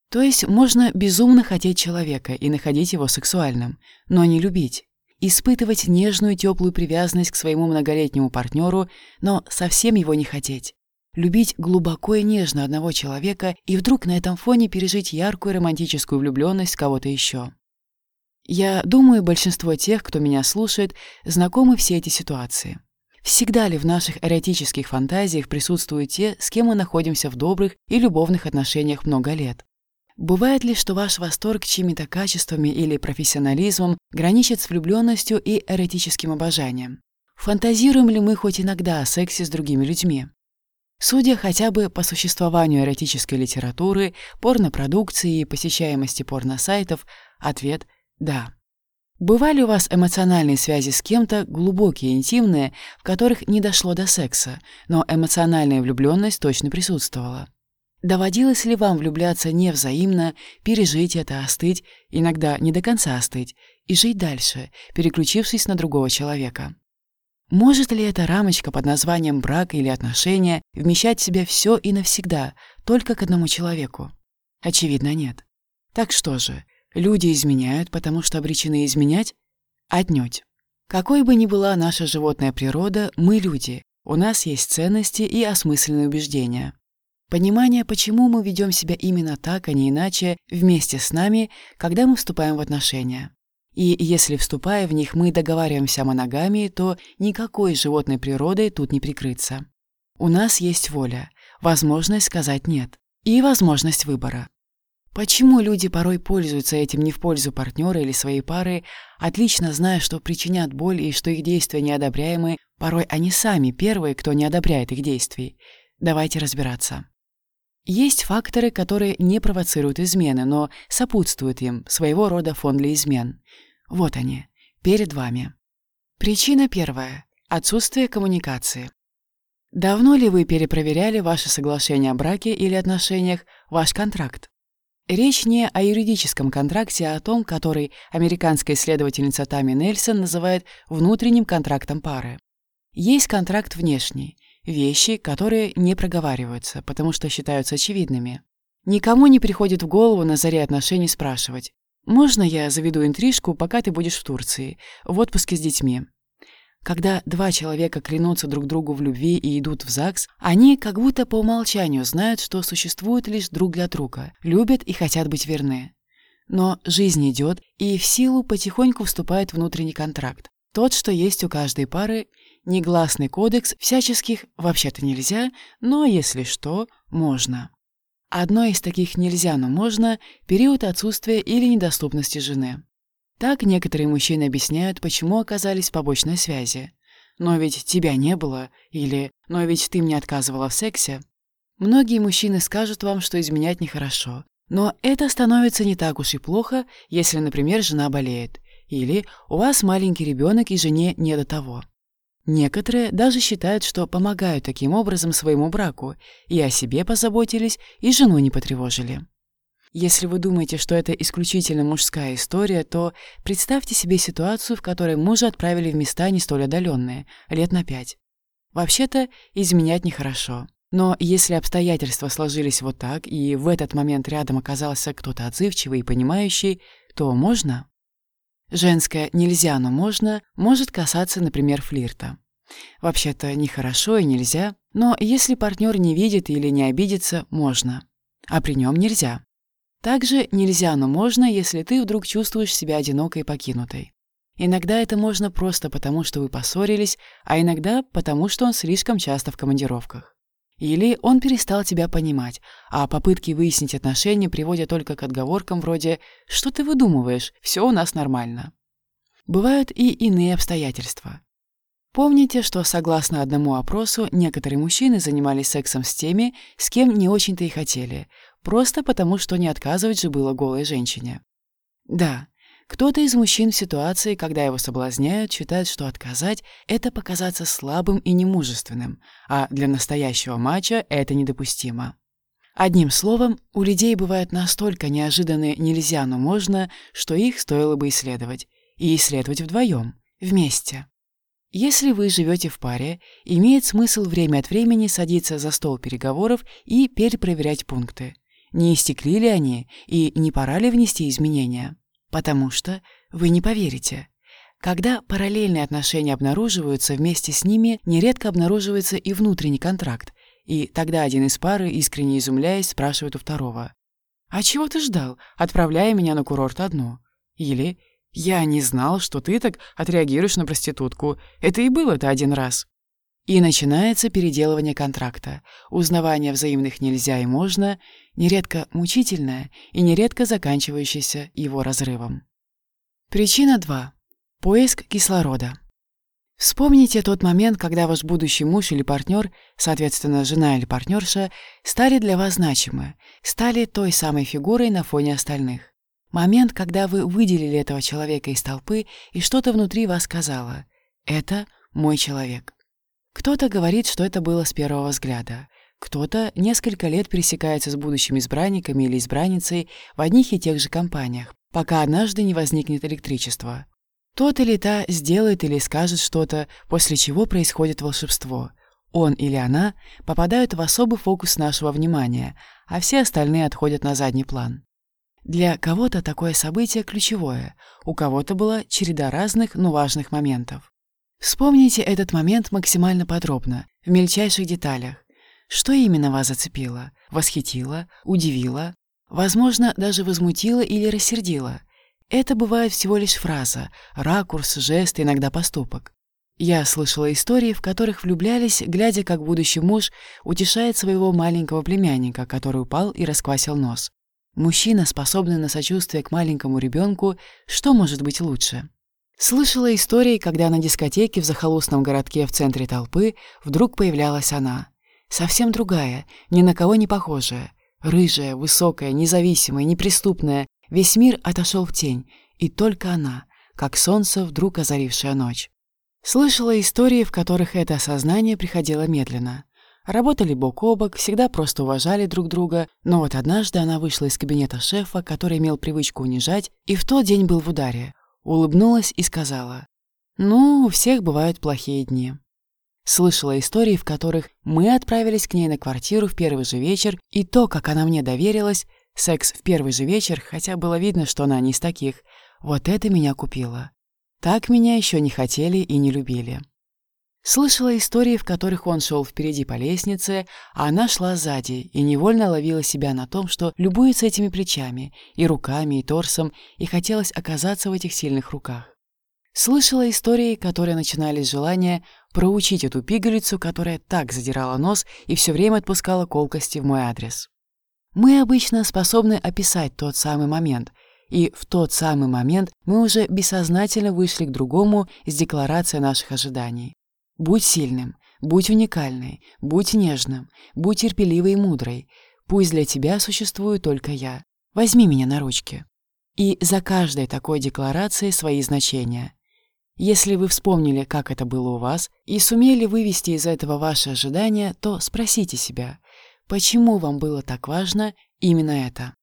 То есть можно безумно хотеть человека и находить его сексуальным, но не любить. испытывать нежную теплую привязанность к своему многолетнему партнеру, но совсем его не хотеть. Любить глубоко и нежно одного человека и вдруг на этом фоне пережить яркую романтическую влюбленность в кого-то еще. Я думаю, большинство тех, кто меня слушает, знакомы все эти ситуации. Всегда ли в наших эротических фантазиях присутствуют те, с кем мы находимся в добрых и любовных отношениях много лет? Бывает ли, что ваш восторг чьими-то качествами или профессионализмом граничит с влюбленностью и эротическим обожанием? Фантазируем ли мы хоть иногда о сексе с другими людьми? Судя хотя бы по существованию эротической литературы, порнопродукции и посещаемости порносайтов, ответ – да. Бывали у вас эмоциональные связи с кем-то, глубокие, интимные, в которых не дошло до секса, но эмоциональная влюбленность точно присутствовала? Доводилось ли вам влюбляться невзаимно, пережить это, остыть, иногда не до конца остыть, и жить дальше, переключившись на другого человека? Может ли эта рамочка под названием брак или отношения вмещать в себя все и навсегда, только к одному человеку? Очевидно, нет. Так что же, люди изменяют, потому что обречены изменять? Отнюдь. Какой бы ни была наша животная природа, мы люди, у нас есть ценности и осмысленные убеждения. Понимание, почему мы ведем себя именно так, а не иначе, вместе с нами, когда мы вступаем в отношения. И если, вступая в них, мы договариваемся о моногамии, то никакой животной природой тут не прикрыться. У нас есть воля, возможность сказать «нет» и возможность выбора. Почему люди порой пользуются этим не в пользу партнера или своей пары, отлично зная, что причинят боль и что их действия неодобряемы, порой они сами первые, кто не одобряет их действий? Давайте разбираться. Есть факторы, которые не провоцируют измены, но сопутствуют им, своего рода фон для измен. Вот они, перед вами. Причина первая – отсутствие коммуникации. Давно ли вы перепроверяли ваше соглашение о браке или отношениях, ваш контракт? Речь не о юридическом контракте, а о том, который американская исследовательница Тами Нельсон называет внутренним контрактом пары. Есть контракт внешний, Вещи, которые не проговариваются, потому что считаются очевидными. Никому не приходит в голову на заре отношений спрашивать, «Можно я заведу интрижку, пока ты будешь в Турции, в отпуске с детьми?» Когда два человека клянутся друг другу в любви и идут в ЗАГС, они как будто по умолчанию знают, что существуют лишь друг для друга, любят и хотят быть верны. Но жизнь идет, и в силу потихоньку вступает внутренний контракт. Тот, что есть у каждой пары, Негласный кодекс всяческих вообще-то нельзя, но если что, можно. Одно из таких нельзя, но можно – период отсутствия или недоступности жены. Так некоторые мужчины объясняют, почему оказались в побочной связи. «Но ведь тебя не было» или «Но ведь ты мне отказывала в сексе». Многие мужчины скажут вам, что изменять нехорошо. Но это становится не так уж и плохо, если, например, жена болеет. Или у вас маленький ребенок и жене не до того. Некоторые даже считают, что помогают таким образом своему браку, и о себе позаботились, и жену не потревожили. Если вы думаете, что это исключительно мужская история, то представьте себе ситуацию, в которой мужа отправили в места не столь отдаленные, лет на пять. Вообще-то, изменять нехорошо. Но если обстоятельства сложились вот так, и в этот момент рядом оказался кто-то отзывчивый и понимающий, то можно? Женское «нельзя, но можно» может касаться, например, флирта. Вообще-то нехорошо и нельзя, но если партнер не видит или не обидится, можно. А при нем нельзя. Также нельзя, но можно, если ты вдруг чувствуешь себя одинокой и покинутой. Иногда это можно просто потому, что вы поссорились, а иногда потому, что он слишком часто в командировках. Или он перестал тебя понимать, а попытки выяснить отношения приводят только к отговоркам вроде «что ты выдумываешь, все у нас нормально». Бывают и иные обстоятельства. Помните, что согласно одному опросу, некоторые мужчины занимались сексом с теми, с кем не очень-то и хотели, просто потому, что не отказывать же было голой женщине. Да, кто-то из мужчин в ситуации, когда его соблазняют, считает, что отказать — это показаться слабым и немужественным, а для настоящего матча это недопустимо. Одним словом, у людей бывают настолько неожиданные «нельзя, но можно», что их стоило бы исследовать. И исследовать вдвоем, вместе. Если вы живете в паре, имеет смысл время от времени садиться за стол переговоров и перепроверять пункты. Не истекли ли они и не пора ли внести изменения? Потому что, вы не поверите, Когда параллельные отношения обнаруживаются, вместе с ними нередко обнаруживается и внутренний контракт, и тогда один из пары, искренне изумляясь, спрашивает у второго. «А чего ты ждал, отправляя меня на курорт одну?» Или «Я не знал, что ты так отреагируешь на проститутку. Это и было-то один раз». И начинается переделывание контракта. Узнавание взаимных нельзя и можно, нередко мучительное и нередко заканчивающееся его разрывом. Причина 2. Поиск кислорода. Вспомните тот момент, когда ваш будущий муж или партнер, соответственно, жена или партнерша, стали для вас значимы, стали той самой фигурой на фоне остальных. Момент, когда вы выделили этого человека из толпы, и что-то внутри вас сказала «это мой человек». Кто-то говорит, что это было с первого взгляда. Кто-то несколько лет пересекается с будущими избранниками или избранницей в одних и тех же компаниях, пока однажды не возникнет электричество. Тот или та сделает или скажет что-то, после чего происходит волшебство. Он или она попадают в особый фокус нашего внимания, а все остальные отходят на задний план. Для кого-то такое событие ключевое, у кого-то была череда разных, но важных моментов. Вспомните этот момент максимально подробно, в мельчайших деталях. Что именно вас зацепило, восхитило, удивило, Возможно, даже возмутила или рассердила. Это бывает всего лишь фраза, ракурс, жест, иногда поступок. Я слышала истории, в которых влюблялись, глядя, как будущий муж утешает своего маленького племянника, который упал и расквасил нос. Мужчина, способный на сочувствие к маленькому ребенку, что может быть лучше? Слышала истории, когда на дискотеке в захолустном городке в центре толпы вдруг появлялась она. Совсем другая, ни на кого не похожая, Рыжая, высокая, независимая, неприступная, весь мир отошел в тень, и только она, как солнце, вдруг озарившая ночь. Слышала истории, в которых это осознание приходило медленно. Работали бок о бок, всегда просто уважали друг друга, но вот однажды она вышла из кабинета шефа, который имел привычку унижать, и в тот день был в ударе. Улыбнулась и сказала, «Ну, у всех бывают плохие дни». Слышала истории, в которых мы отправились к ней на квартиру в первый же вечер, и то, как она мне доверилась, секс в первый же вечер, хотя было видно, что она не из таких, вот это меня купило. Так меня еще не хотели и не любили. Слышала истории, в которых он шел впереди по лестнице, а она шла сзади и невольно ловила себя на том, что любуется этими плечами, и руками, и торсом, и хотелось оказаться в этих сильных руках. Слышала истории, которые начинались с желания проучить эту пигалицу, которая так задирала нос и все время отпускала колкости в мой адрес. Мы обычно способны описать тот самый момент, и в тот самый момент мы уже бессознательно вышли к другому с декларацией наших ожиданий. Будь сильным, будь уникальной, будь нежным, будь терпеливой и мудрой. Пусть для тебя существую только я. Возьми меня на ручки. И за каждой такой декларацией свои значения. Если вы вспомнили, как это было у вас, и сумели вывести из этого ваши ожидания, то спросите себя, почему вам было так важно именно это?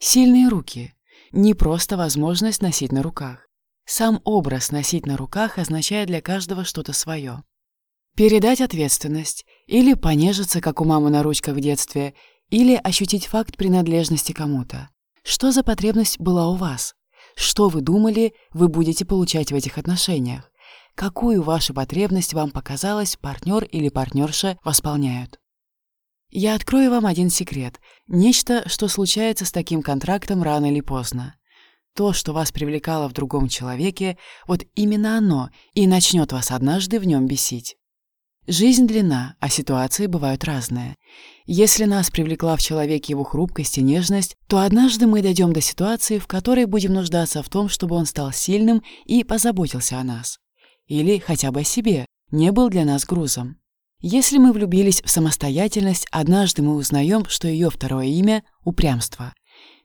Сильные руки. Не просто возможность носить на руках. Сам образ носить на руках означает для каждого что-то свое. Передать ответственность, или понежиться, как у мамы на ручках в детстве, или ощутить факт принадлежности кому-то. Что за потребность была у вас? Что вы думали, вы будете получать в этих отношениях? Какую вашу потребность вам показалось, партнер или партнерша восполняют? Я открою вам один секрет. Нечто, что случается с таким контрактом рано или поздно. То, что вас привлекало в другом человеке, вот именно оно и начнет вас однажды в нем бесить. Жизнь длинна, а ситуации бывают разные. Если нас привлекла в человеке его хрупкость и нежность, то однажды мы дойдем до ситуации, в которой будем нуждаться в том, чтобы он стал сильным и позаботился о нас. Или хотя бы о себе, не был для нас грузом. Если мы влюбились в самостоятельность, однажды мы узнаем, что ее второе имя — упрямство.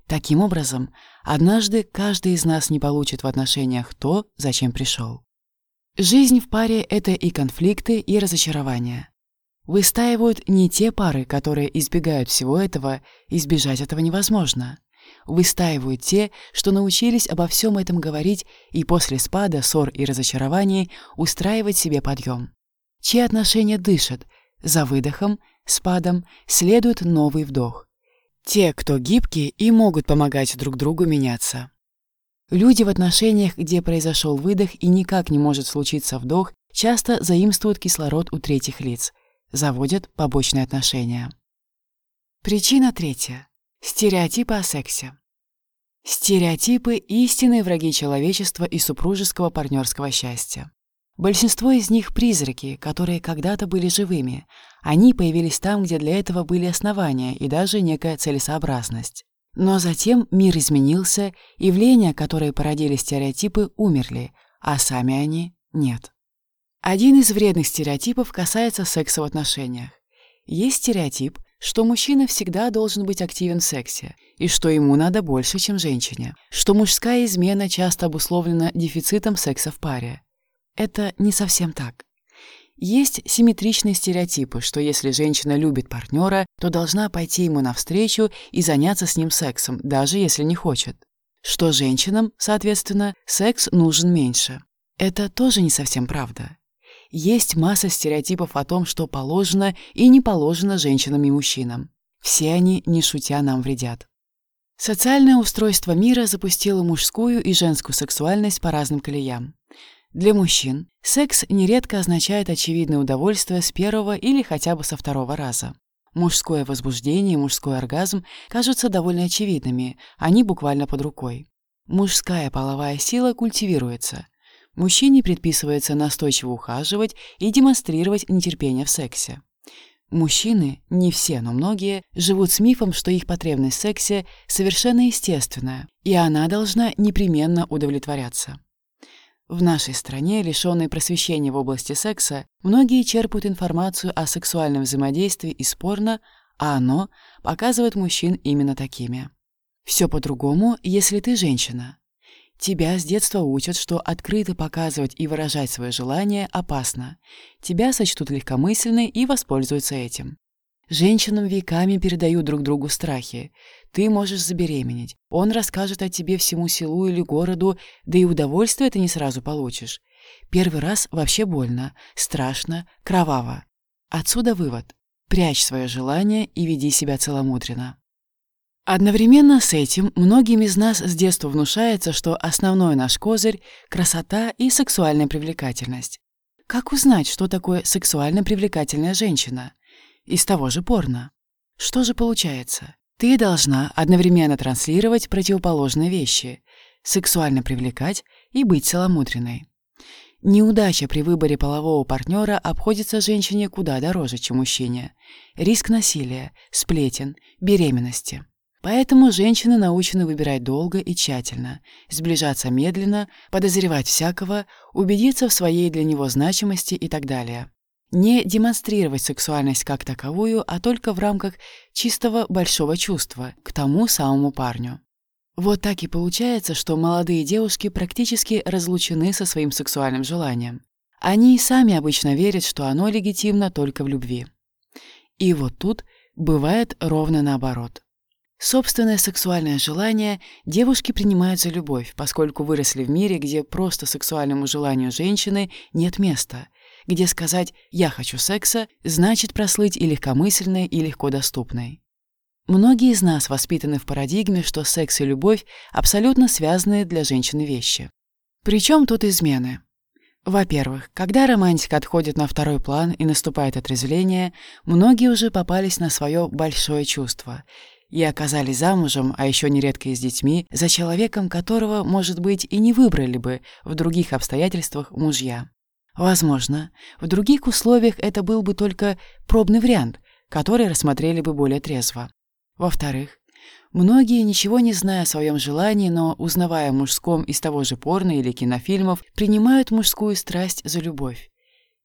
Таким образом, однажды каждый из нас не получит в отношениях то, зачем пришел. Жизнь в паре — это и конфликты, и разочарования. Выстаивают не те пары, которые избегают всего этого, избежать этого невозможно. Выстаивают те, что научились обо всем этом говорить и после спада, ссор и разочарований устраивать себе подъем. Чьи отношения дышат, за выдохом, спадом следует новый вдох. Те, кто гибкие и могут помогать друг другу меняться. Люди в отношениях, где произошел выдох и никак не может случиться вдох, часто заимствуют кислород у третьих лиц, заводят побочные отношения. Причина третья. Стереотипы о сексе. Стереотипы – истинные враги человечества и супружеского партнерского счастья. Большинство из них – призраки, которые когда-то были живыми. Они появились там, где для этого были основания и даже некая целесообразность. Но затем мир изменился, явления, которые породили стереотипы, умерли, а сами они – нет. Один из вредных стереотипов касается секса в отношениях. Есть стереотип, что мужчина всегда должен быть активен в сексе, и что ему надо больше, чем женщине, что мужская измена часто обусловлена дефицитом секса в паре. Это не совсем так. Есть симметричные стереотипы, что если женщина любит партнера, то должна пойти ему навстречу и заняться с ним сексом, даже если не хочет. Что женщинам, соответственно, секс нужен меньше. Это тоже не совсем правда. Есть масса стереотипов о том, что положено и не положено женщинам и мужчинам. Все они, не шутя, нам вредят. Социальное устройство мира запустило мужскую и женскую сексуальность по разным колеям. Для мужчин секс нередко означает очевидное удовольствие с первого или хотя бы со второго раза. Мужское возбуждение и мужской оргазм кажутся довольно очевидными, они буквально под рукой. Мужская половая сила культивируется. Мужчине предписывается настойчиво ухаживать и демонстрировать нетерпение в сексе. Мужчины, не все, но многие, живут с мифом, что их потребность в сексе совершенно естественная, и она должна непременно удовлетворяться. В нашей стране, лишенной просвещения в области секса, многие черпают информацию о сексуальном взаимодействии из порно, а оно показывает мужчин именно такими. Все по-другому, если ты женщина. Тебя с детства учат, что открыто показывать и выражать свое желание опасно. Тебя сочтут легкомысленной и воспользуются этим. Женщинам веками передают друг другу страхи. Ты можешь забеременеть. Он расскажет о тебе всему селу или городу, да и удовольствие ты не сразу получишь. Первый раз вообще больно, страшно, кроваво. Отсюда вывод. Прячь свое желание и веди себя целомудренно. Одновременно с этим многим из нас с детства внушается, что основной наш козырь — красота и сексуальная привлекательность. Как узнать, что такое сексуально привлекательная женщина? Из того же порно. Что же получается? Ты должна одновременно транслировать противоположные вещи — сексуально привлекать и быть целомудренной. Неудача при выборе полового партнера обходится женщине куда дороже, чем мужчине. Риск насилия, сплетен, беременности. Поэтому женщины научены выбирать долго и тщательно, сближаться медленно, подозревать всякого, убедиться в своей для него значимости и так далее. Не демонстрировать сексуальность как таковую, а только в рамках чистого большого чувства к тому самому парню. Вот так и получается, что молодые девушки практически разлучены со своим сексуальным желанием. Они и сами обычно верят, что оно легитимно только в любви. И вот тут бывает ровно наоборот. Собственное сексуальное желание девушки принимают за любовь, поскольку выросли в мире, где просто сексуальному желанию женщины нет места, где сказать «я хочу секса» значит прослыть и легкомысленной, и легко доступной. Многие из нас воспитаны в парадигме, что секс и любовь абсолютно связанные для женщины вещи. Причем тут измены? Во-первых, когда романтика отходит на второй план и наступает отрезвление, многие уже попались на свое большое чувство — и оказались замужем, а еще нередко и с детьми, за человеком, которого, может быть, и не выбрали бы в других обстоятельствах мужья. Возможно, в других условиях это был бы только пробный вариант, который рассмотрели бы более трезво. Во-вторых, многие, ничего не зная о своем желании, но узнавая о мужском из того же порно или кинофильмов, принимают мужскую страсть за любовь.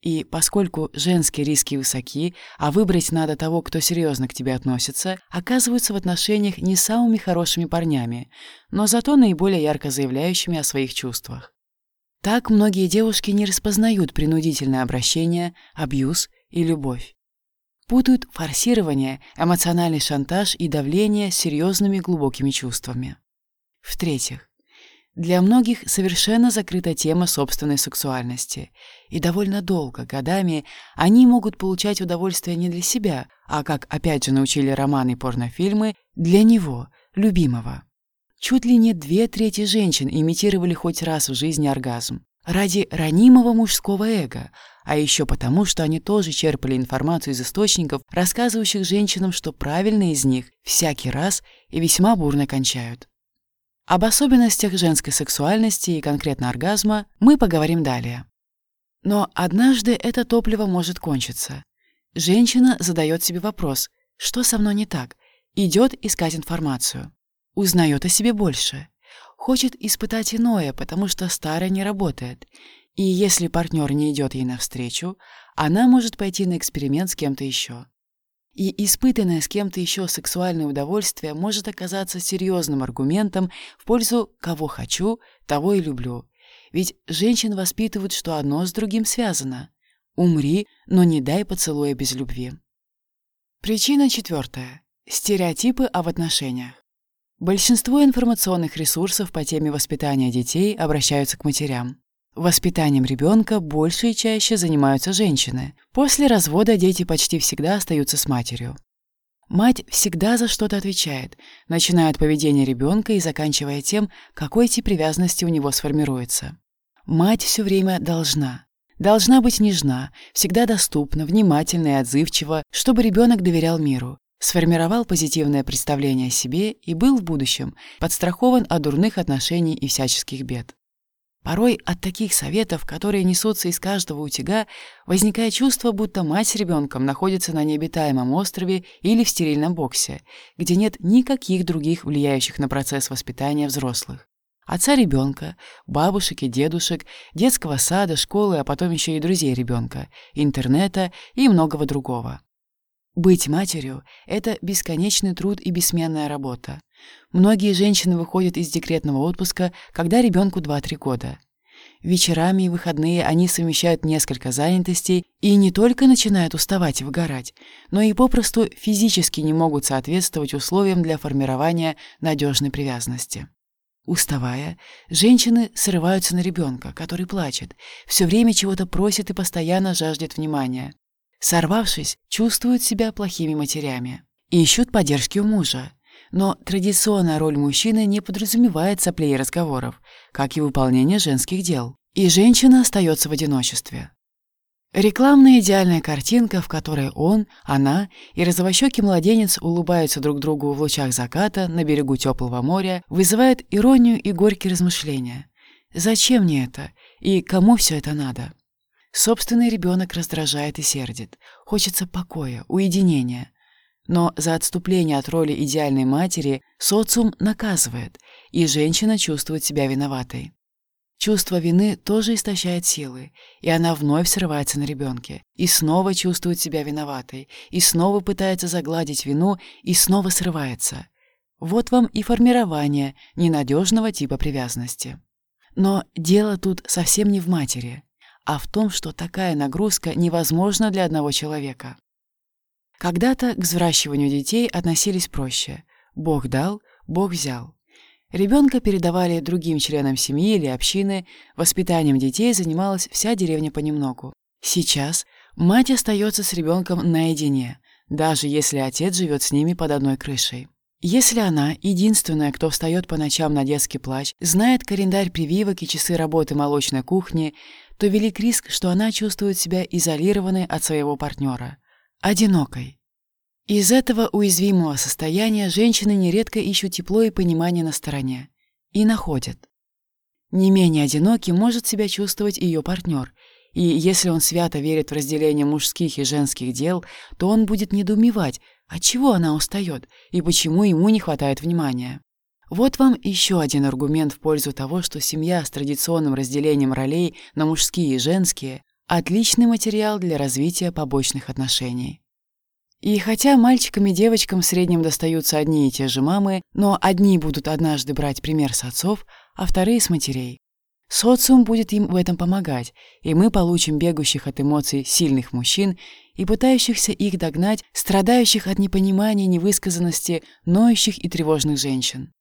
И поскольку женские риски высоки, а выбрать надо того, кто серьезно к тебе относится, оказываются в отношениях не самыми хорошими парнями, но зато наиболее ярко заявляющими о своих чувствах. Так многие девушки не распознают принудительное обращение, абьюз и любовь. Путают форсирование, эмоциональный шантаж и давление с серьезными глубокими чувствами. В-третьих, для многих совершенно закрыта тема собственной сексуальности, и довольно долго, годами, они могут получать удовольствие не для себя, а, как опять же научили романы и порнофильмы, для него, любимого. Чуть ли не две трети женщин имитировали хоть раз в жизни оргазм. Ради ранимого мужского эго, а еще потому, что они тоже черпали информацию из источников, рассказывающих женщинам, что правильно из них всякий раз и весьма бурно кончают. Об особенностях женской сексуальности и конкретно оргазма мы поговорим далее. Но однажды это топливо может кончиться. Женщина задает себе вопрос, что со мной не так, идет искать информацию, узнает о себе больше, хочет испытать иное, потому что старое не работает, и если партнер не идет ей навстречу, она может пойти на эксперимент с кем-то еще. И испытанное с кем-то еще сексуальное удовольствие может оказаться серьезным аргументом в пользу «кого хочу, того и люблю». Ведь женщин воспитывают, что одно с другим связано. Умри, но не дай поцелуя без любви. Причина четвертая. Стереотипы об отношениях. Большинство информационных ресурсов по теме воспитания детей обращаются к матерям. Воспитанием ребенка больше и чаще занимаются женщины. После развода дети почти всегда остаются с матерью. Мать всегда за что-то отвечает, начиная от поведения ребенка и заканчивая тем, какой тип привязанности у него сформируется. Мать все время должна. Должна быть нежна, всегда доступна, внимательна и отзывчива, чтобы ребенок доверял миру, сформировал позитивное представление о себе и был в будущем подстрахован от дурных отношений и всяческих бед. Порой от таких советов, которые несутся из каждого утюга, возникает чувство, будто мать с ребенком находится на необитаемом острове или в стерильном боксе, где нет никаких других влияющих на процесс воспитания взрослых. Отца ребенка, бабушек и дедушек, детского сада, школы, а потом еще и друзей ребенка, интернета и многого другого. Быть матерью – это бесконечный труд и бессменная работа. Многие женщины выходят из декретного отпуска, когда ребенку 2-3 года. Вечерами и выходные они совмещают несколько занятостей и не только начинают уставать и выгорать, но и попросту физически не могут соответствовать условиям для формирования надежной привязанности. Уставая, женщины срываются на ребенка, который плачет, все время чего-то просит и постоянно жаждет внимания. Сорвавшись, чувствуют себя плохими матерями и ищут поддержки у мужа. Но традиционная роль мужчины не подразумевает соплей разговоров, как и выполнение женских дел. И женщина остается в одиночестве. Рекламная идеальная картинка, в которой он, она и розовощекий младенец улыбаются друг другу в лучах заката на берегу теплого моря, вызывает иронию и горькие размышления. Зачем мне это? И кому все это надо? Собственный ребенок раздражает и сердит. Хочется покоя, уединения. Но за отступление от роли идеальной матери социум наказывает, и женщина чувствует себя виноватой. Чувство вины тоже истощает силы, и она вновь срывается на ребенке, и снова чувствует себя виноватой, и снова пытается загладить вину, и снова срывается. Вот вам и формирование ненадежного типа привязанности. Но дело тут совсем не в матери а в том, что такая нагрузка невозможна для одного человека. Когда-то к взращиванию детей относились проще. Бог дал, Бог взял. Ребенка передавали другим членам семьи или общины, воспитанием детей занималась вся деревня понемногу. Сейчас мать остается с ребенком наедине, даже если отец живет с ними под одной крышей. Если она, единственная, кто встает по ночам на детский плач, знает календарь прививок и часы работы молочной кухни, то велик риск, что она чувствует себя изолированной от своего партнера, одинокой. Из этого уязвимого состояния женщины нередко ищут тепло и понимание на стороне. И находят. Не менее одиноким может себя чувствовать ее партнер, и если он свято верит в разделение мужских и женских дел, то он будет недоумевать, от чего она устает и почему ему не хватает внимания. Вот вам еще один аргумент в пользу того, что семья с традиционным разделением ролей на мужские и женские – отличный материал для развития побочных отношений. И хотя мальчикам и девочкам в среднем достаются одни и те же мамы, но одни будут однажды брать пример с отцов, а вторые – с матерей. Социум будет им в этом помогать, и мы получим бегущих от эмоций сильных мужчин и пытающихся их догнать, страдающих от непонимания, невысказанности, ноющих и тревожных женщин.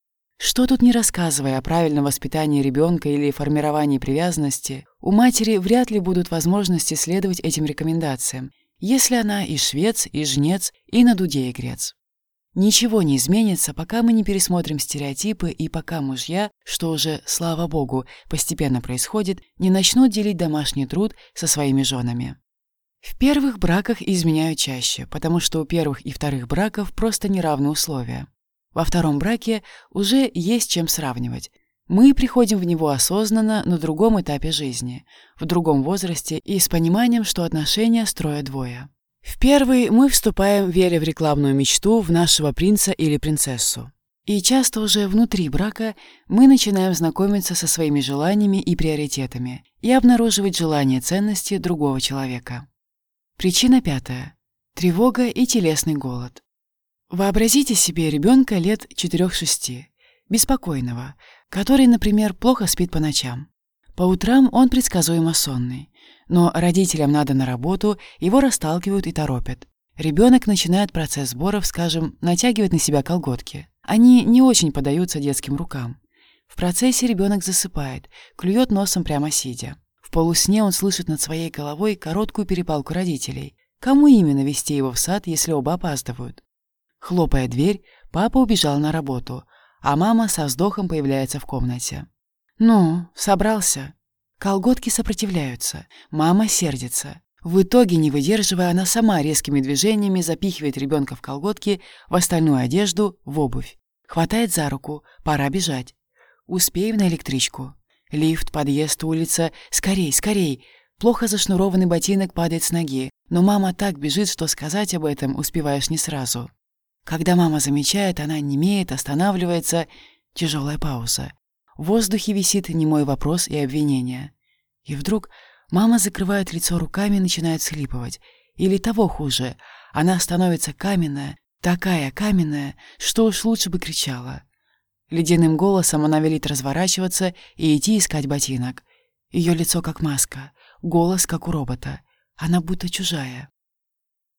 Что тут не рассказывая о правильном воспитании ребенка или формировании привязанности, у матери вряд ли будут возможности следовать этим рекомендациям, если она и швец, и жнец, и на дуде игрец. Ничего не изменится, пока мы не пересмотрим стереотипы и пока мужья, что уже, слава богу, постепенно происходит, не начнут делить домашний труд со своими женами. В первых браках изменяют чаще, потому что у первых и вторых браков просто неравные условия. Во втором браке уже есть чем сравнивать. Мы приходим в него осознанно на другом этапе жизни, в другом возрасте и с пониманием, что отношения строят двое. В первый мы вступаем, веря в рекламную мечту, в нашего принца или принцессу. И часто уже внутри брака мы начинаем знакомиться со своими желаниями и приоритетами и обнаруживать желания ценности другого человека. Причина пятая. Тревога и телесный голод. Вообразите себе ребенка лет 4-6, беспокойного, который, например, плохо спит по ночам. По утрам он предсказуемо сонный, но родителям надо на работу, его расталкивают и торопят. Ребенок начинает процесс сборов, скажем, натягивать на себя колготки. Они не очень подаются детским рукам. В процессе ребенок засыпает, клюет носом прямо сидя. В полусне он слышит над своей головой короткую перепалку родителей. Кому именно вести его в сад, если оба опаздывают? Хлопая дверь, папа убежал на работу, а мама со вздохом появляется в комнате. «Ну, собрался?» Колготки сопротивляются, мама сердится. В итоге, не выдерживая, она сама резкими движениями запихивает ребенка в колготки, в остальную одежду, в обувь. Хватает за руку, пора бежать. Успеем на электричку. Лифт, подъезд, улица. Скорей, скорей. Плохо зашнурованный ботинок падает с ноги, но мама так бежит, что сказать об этом успеваешь не сразу. Когда мама замечает, она немеет, останавливается. Тяжелая пауза. В воздухе висит немой вопрос и обвинение. И вдруг мама закрывает лицо руками и начинает схлипывать. Или того хуже, она становится каменная, такая каменная, что уж лучше бы кричала. Ледяным голосом она велит разворачиваться и идти искать ботинок. Ее лицо как маска, голос как у робота. Она будто чужая.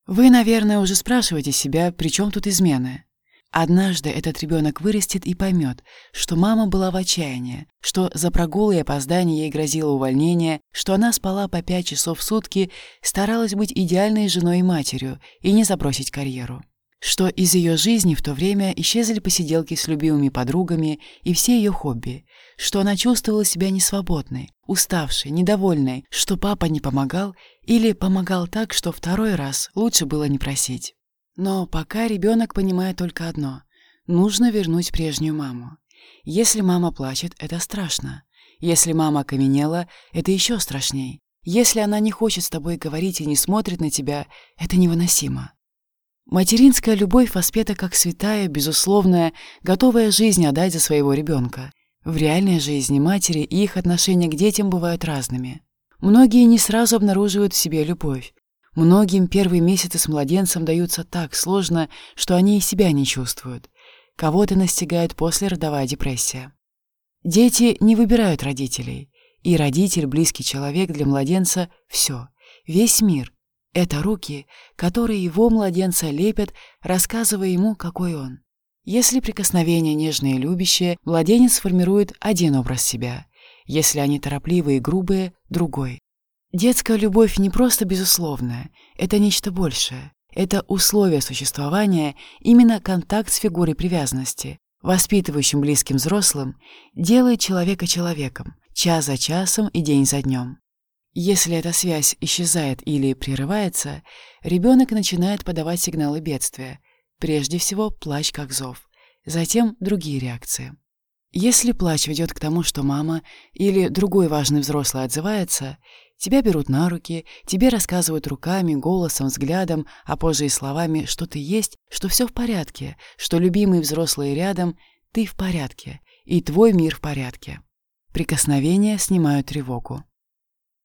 Вы, наверное, уже спрашиваете себя, при чем тут измены? Однажды этот ребенок вырастет и поймет, что мама была в отчаянии, что за прогулы и опоздание ей грозило увольнение, что она спала по пять часов в сутки, старалась быть идеальной женой и матерью и не забросить карьеру. Что из ее жизни в то время исчезли посиделки с любимыми подругами и все ее хобби, что она чувствовала себя несвободной, уставшей, недовольной, что папа не помогал или помогал так, что второй раз лучше было не просить. Но пока ребенок понимает только одно – нужно вернуть прежнюю маму. Если мама плачет, это страшно. Если мама окаменела, это еще страшней. Если она не хочет с тобой говорить и не смотрит на тебя, это невыносимо. Материнская любовь воспета как святая, безусловная, готовая жизнь отдать за своего ребенка. В реальной жизни матери и их отношения к детям бывают разными. Многие не сразу обнаруживают в себе любовь, Многим первые месяцы с младенцем даются так сложно, что они и себя не чувствуют. Кого-то настигает послеродовая депрессия. Дети не выбирают родителей. И родитель, близкий человек для младенца – все. Весь мир – это руки, которые его младенца лепят, рассказывая ему, какой он. Если прикосновение нежное и любящее, младенец формирует один образ себя. Если они торопливые и грубые – другой. Детская любовь не просто безусловная, это нечто большее. Это условие существования, именно контакт с фигурой привязанности, воспитывающим близким взрослым, делает человека человеком, час за часом и день за днем. Если эта связь исчезает или прерывается, ребенок начинает подавать сигналы бедствия, прежде всего плач как зов, затем другие реакции. Если плач ведет к тому, что мама или другой важный взрослый отзывается, Тебя берут на руки, тебе рассказывают руками, голосом, взглядом, а позже и словами, что ты есть, что все в порядке, что любимые взрослые рядом, ты в порядке, и твой мир в порядке. Прикосновения снимают тревогу.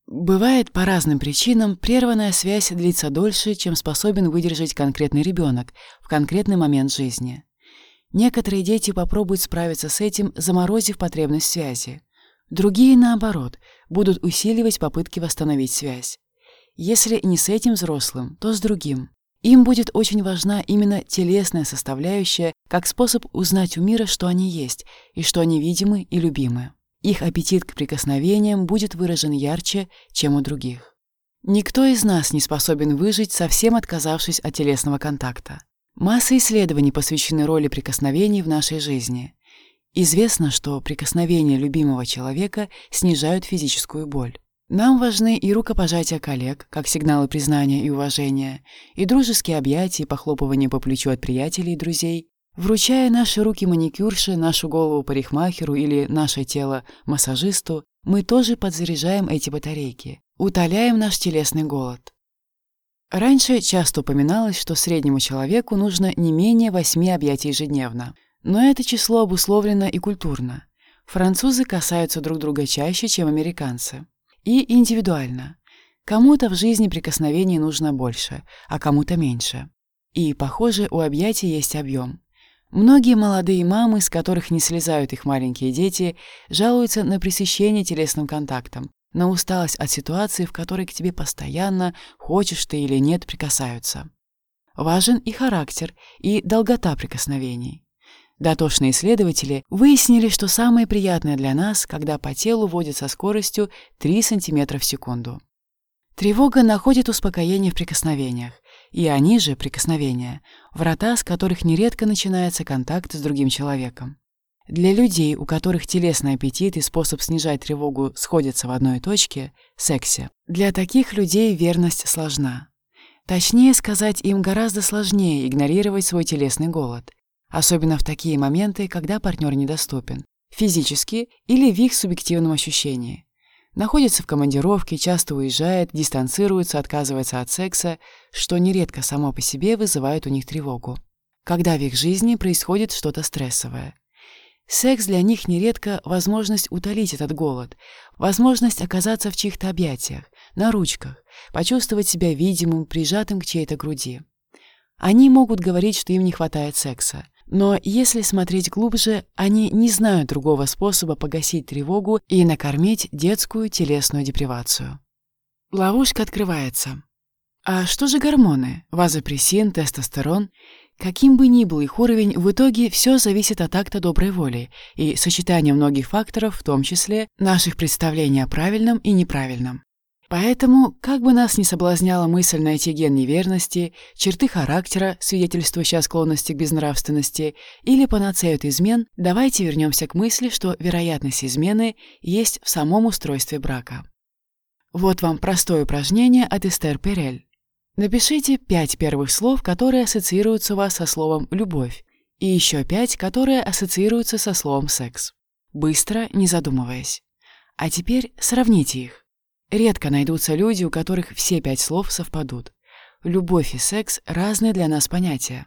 Бывает по разным причинам прерванная связь длится дольше, чем способен выдержать конкретный ребенок в конкретный момент жизни. Некоторые дети попробуют справиться с этим, заморозив потребность связи. Другие, наоборот, будут усиливать попытки восстановить связь. Если не с этим взрослым, то с другим. Им будет очень важна именно телесная составляющая, как способ узнать у мира, что они есть, и что они видимы и любимы. Их аппетит к прикосновениям будет выражен ярче, чем у других. Никто из нас не способен выжить, совсем отказавшись от телесного контакта. Масса исследований посвящены роли прикосновений в нашей жизни. Известно, что прикосновения любимого человека снижают физическую боль. Нам важны и рукопожатия коллег, как сигналы признания и уважения, и дружеские объятия и похлопывания по плечу от приятелей и друзей. Вручая наши руки маникюрше, нашу голову парикмахеру или наше тело массажисту, мы тоже подзаряжаем эти батарейки, утоляем наш телесный голод. Раньше часто упоминалось, что среднему человеку нужно не менее восьми объятий ежедневно. Но это число обусловлено и культурно. Французы касаются друг друга чаще, чем американцы. И индивидуально. Кому-то в жизни прикосновений нужно больше, а кому-то меньше. И, похоже, у объятий есть объем. Многие молодые мамы, с которых не слезают их маленькие дети, жалуются на пресыщение телесным контактом, на усталость от ситуации, в которой к тебе постоянно, хочешь ты или нет, прикасаются. Важен и характер, и долгота прикосновений. Дотошные исследователи выяснили, что самое приятное для нас, когда по телу водят со скоростью 3 см в секунду. Тревога находит успокоение в прикосновениях, и они же, прикосновения, врата, с которых нередко начинается контакт с другим человеком. Для людей, у которых телесный аппетит и способ снижать тревогу сходятся в одной точке – сексе, для таких людей верность сложна. Точнее сказать, им гораздо сложнее игнорировать свой телесный голод, особенно в такие моменты, когда партнер недоступен, физически или в их субъективном ощущении. Находится в командировке, часто уезжает, дистанцируется, отказывается от секса, что нередко само по себе вызывает у них тревогу. Когда в их жизни происходит что-то стрессовое – Секс для них нередко возможность утолить этот голод, возможность оказаться в чьих-то объятиях, на ручках, почувствовать себя видимым, прижатым к чьей-то груди. Они могут говорить, что им не хватает секса, но если смотреть глубже, они не знают другого способа погасить тревогу и накормить детскую телесную депривацию. Ловушка открывается. А что же гормоны? Вазопрессин, тестостерон Каким бы ни был их уровень, в итоге все зависит от акта доброй воли и сочетания многих факторов, в том числе наших представлений о правильном и неправильном. Поэтому, как бы нас ни соблазняла мысль найти ген неверности, черты характера, свидетельствующие о склонности к безнравственности, или панацеют измен, давайте вернемся к мысли, что вероятность измены есть в самом устройстве брака. Вот вам простое упражнение от Эстер Перель. Напишите пять первых слов, которые ассоциируются у вас со словом «любовь», и еще пять, которые ассоциируются со словом «секс». Быстро, не задумываясь. А теперь сравните их. Редко найдутся люди, у которых все пять слов совпадут. Любовь и секс — разные для нас понятия.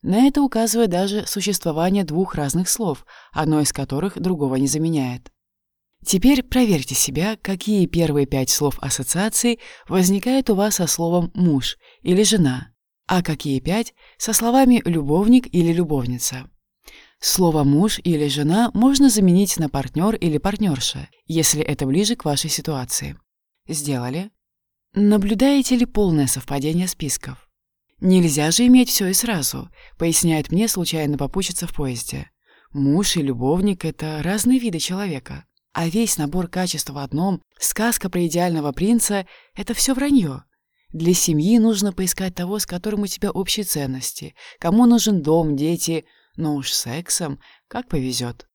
На это указывает даже существование двух разных слов, одно из которых другого не заменяет. Теперь проверьте себя, какие первые пять слов ассоциации возникают у вас со словом «муж» или «жена», а какие пять со словами «любовник» или «любовница». Слово «муж» или «жена» можно заменить на «партнер» или «партнерша», если это ближе к вашей ситуации. Сделали? Наблюдаете ли полное совпадение списков? Нельзя же иметь все и сразу, поясняет мне случайно попутчица в поезде. Муж и любовник — это разные виды человека. А весь набор качеств в одном, сказка про идеального принца — это все вранье. Для семьи нужно поискать того, с которым у тебя общие ценности, кому нужен дом, дети, но уж сексом как повезет.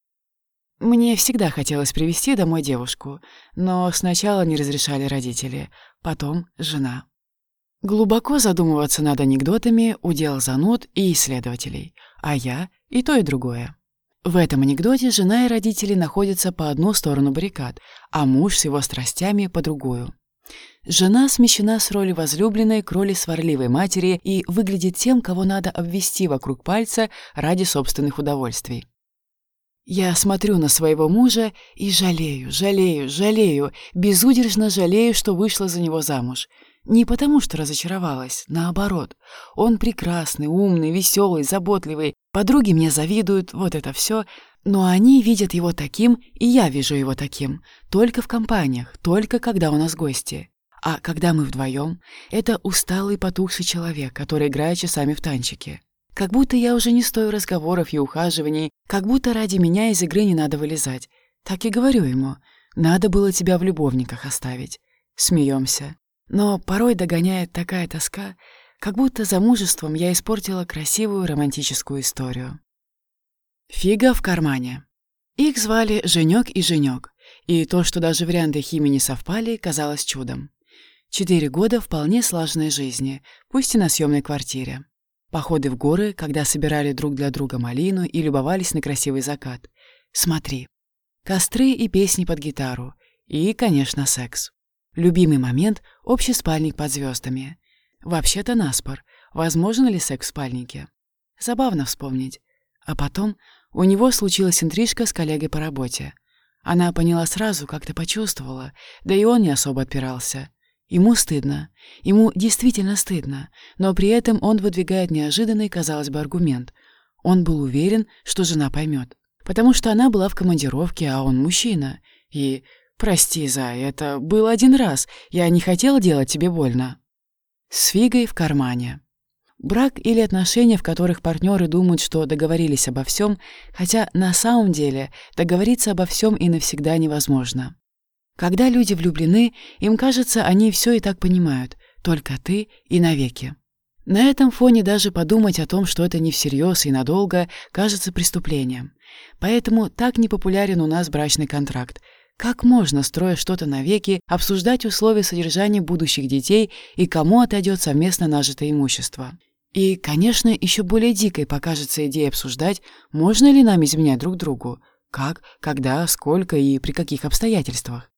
Мне всегда хотелось привести домой девушку, но сначала не разрешали родители, потом жена. Глубоко задумываться над анекдотами — удел зануд и исследователей, а я — и то, и другое. В этом анекдоте жена и родители находятся по одну сторону баррикад, а муж с его страстями по другую. Жена смещена с роли возлюбленной к роли сварливой матери и выглядит тем, кого надо обвести вокруг пальца ради собственных удовольствий. Я смотрю на своего мужа и жалею, жалею, жалею, безудержно жалею, что вышла за него замуж. Не потому, что разочаровалась, наоборот. Он прекрасный, умный, веселый, заботливый. Подруги мне завидуют, вот это все. Но они видят его таким, и я вижу его таким. Только в компаниях, только когда у нас гости. А когда мы вдвоем, это усталый потухший человек, который играет часами в танчики. Как будто я уже не стою разговоров и ухаживаний, как будто ради меня из игры не надо вылезать. Так и говорю ему, надо было тебя в любовниках оставить. Смеемся. Но порой догоняет такая тоска, Как будто замужеством я испортила красивую романтическую историю. Фига в кармане. Их звали Женек и Женек, и то, что даже варианты химии не совпали, казалось чудом. Четыре года вполне слаженной жизни, пусть и на съемной квартире. Походы в горы, когда собирали друг для друга малину и любовались на красивый закат. Смотри. Костры и песни под гитару. И, конечно, секс. Любимый момент — общий спальник под звездами. Вообще-то наспор. Возможен ли секс в спальнике? Забавно вспомнить. А потом у него случилась интрижка с коллегой по работе. Она поняла сразу, как-то почувствовала, да и он не особо отпирался. Ему стыдно. Ему действительно стыдно. Но при этом он выдвигает неожиданный, казалось бы, аргумент. Он был уверен, что жена поймет. Потому что она была в командировке, а он мужчина. И, прости, за это был один раз. Я не хотел делать тебе больно. С фигой в кармане. Брак или отношения, в которых партнеры думают, что договорились обо всем, хотя на самом деле договориться обо всем и навсегда невозможно. Когда люди влюблены, им кажется, они все и так понимают, только ты и навеки. На этом фоне даже подумать о том, что это не всерьез и надолго, кажется преступлением. Поэтому так непопулярен у нас брачный контракт. Как можно, строя что-то навеки, обсуждать условия содержания будущих детей и кому отойдет совместно нажитое имущество? И, конечно, еще более дикой покажется идея обсуждать, можно ли нам изменять друг другу, как, когда, сколько и при каких обстоятельствах.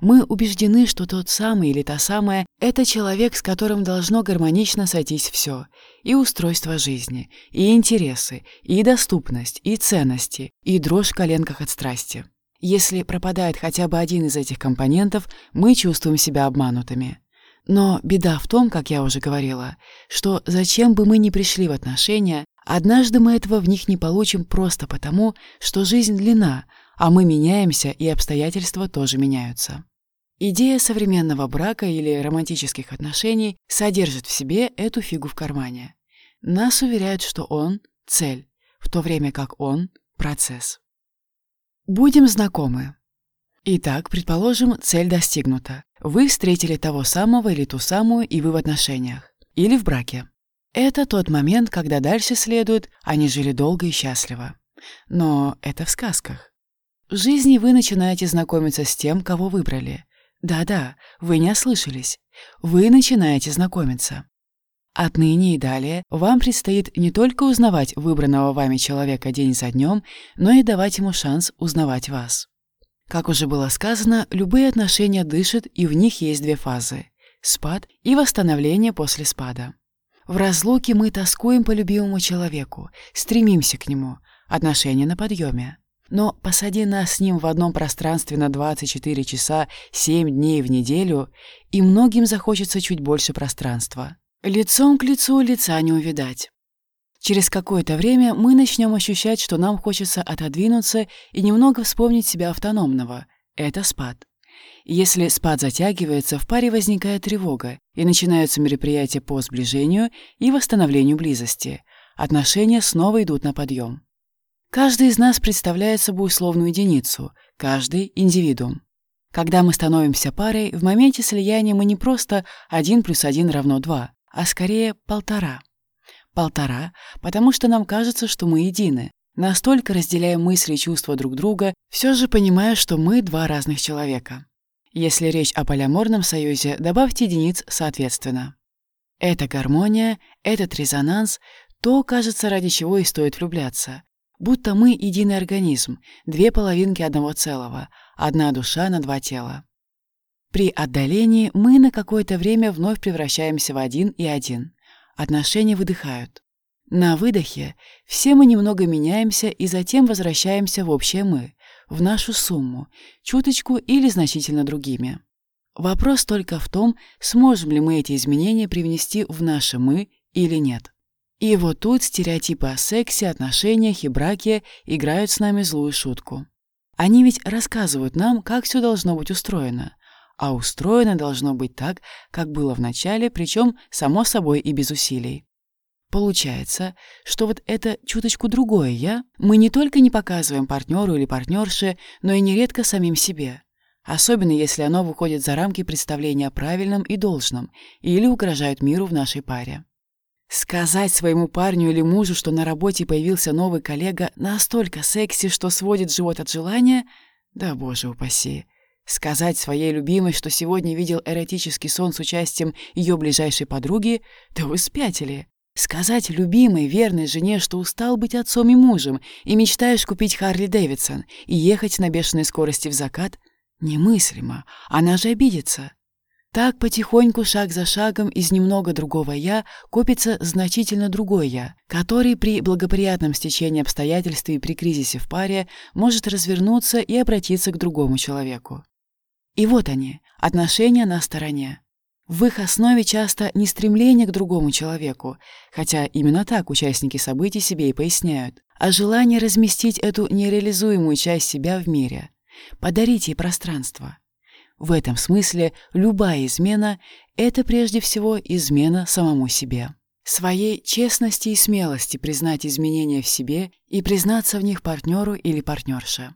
Мы убеждены, что тот самый или та самая — это человек, с которым должно гармонично сойтись все. И устройство жизни, и интересы, и доступность, и ценности, и дрожь в коленках от страсти. Если пропадает хотя бы один из этих компонентов, мы чувствуем себя обманутыми. Но беда в том, как я уже говорила, что зачем бы мы ни пришли в отношения, однажды мы этого в них не получим просто потому, что жизнь длина, а мы меняемся, и обстоятельства тоже меняются. Идея современного брака или романтических отношений содержит в себе эту фигу в кармане. Нас уверяют, что он — цель, в то время как он — процесс. Будем знакомы. Итак, предположим, цель достигнута. Вы встретили того самого или ту самую, и вы в отношениях. Или в браке. Это тот момент, когда дальше следует «они жили долго и счастливо». Но это в сказках. В жизни вы начинаете знакомиться с тем, кого выбрали. Да-да, вы не ослышались. Вы начинаете знакомиться. Отныне и далее вам предстоит не только узнавать выбранного вами человека день за днем, но и давать ему шанс узнавать вас. Как уже было сказано, любые отношения дышат, и в них есть две фазы – спад и восстановление после спада. В разлуке мы тоскуем по любимому человеку, стремимся к нему, отношения на подъеме. Но посади нас с ним в одном пространстве на 24 часа 7 дней в неделю, и многим захочется чуть больше пространства. Лицом к лицу лица не увидать. Через какое-то время мы начнем ощущать, что нам хочется отодвинуться и немного вспомнить себя автономного. Это спад. Если спад затягивается, в паре возникает тревога, и начинаются мероприятия по сближению и восстановлению близости. Отношения снова идут на подъем. Каждый из нас представляет собой условную единицу, каждый — индивидуум. Когда мы становимся парой, в моменте слияния мы не просто 1 плюс 1 равно 2, а скорее полтора. Полтора, потому что нам кажется, что мы едины, настолько разделяем мысли и чувства друг друга, все же понимая, что мы два разных человека. Если речь о полиаморном союзе, добавьте единиц соответственно. Это гармония, этот резонанс, то, кажется, ради чего и стоит влюбляться. Будто мы единый организм, две половинки одного целого, одна душа на два тела. При отдалении мы на какое-то время вновь превращаемся в один и один. Отношения выдыхают. На выдохе все мы немного меняемся и затем возвращаемся в общее «мы», в нашу сумму, чуточку или значительно другими. Вопрос только в том, сможем ли мы эти изменения привнести в наше «мы» или нет. И вот тут стереотипы о сексе, отношениях и браке играют с нами злую шутку. Они ведь рассказывают нам, как все должно быть устроено. А устроено должно быть так, как было в начале, причем само собой и без усилий. Получается, что вот это чуточку другое «я» мы не только не показываем партнеру или партнерше, но и нередко самим себе. Особенно если оно выходит за рамки представления о правильном и должном или угрожает миру в нашей паре. Сказать своему парню или мужу, что на работе появился новый коллега, настолько секси, что сводит живот от желания, да боже упаси. Сказать своей любимой, что сегодня видел эротический сон с участием ее ближайшей подруги, да вы спятили. Сказать любимой, верной жене, что устал быть отцом и мужем, и мечтаешь купить Харли Дэвидсон и ехать на бешеной скорости в закат, немыслимо, она же обидится. Так потихоньку, шаг за шагом, из немного другого «я» копится значительно другой «я», который при благоприятном стечении обстоятельств и при кризисе в паре может развернуться и обратиться к другому человеку. И вот они, отношения на стороне. В их основе часто не стремление к другому человеку, хотя именно так участники событий себе и поясняют, а желание разместить эту нереализуемую часть себя в мире, подарить ей пространство. В этом смысле любая измена — это прежде всего измена самому себе. Своей честности и смелости признать изменения в себе и признаться в них партнеру или партнерше.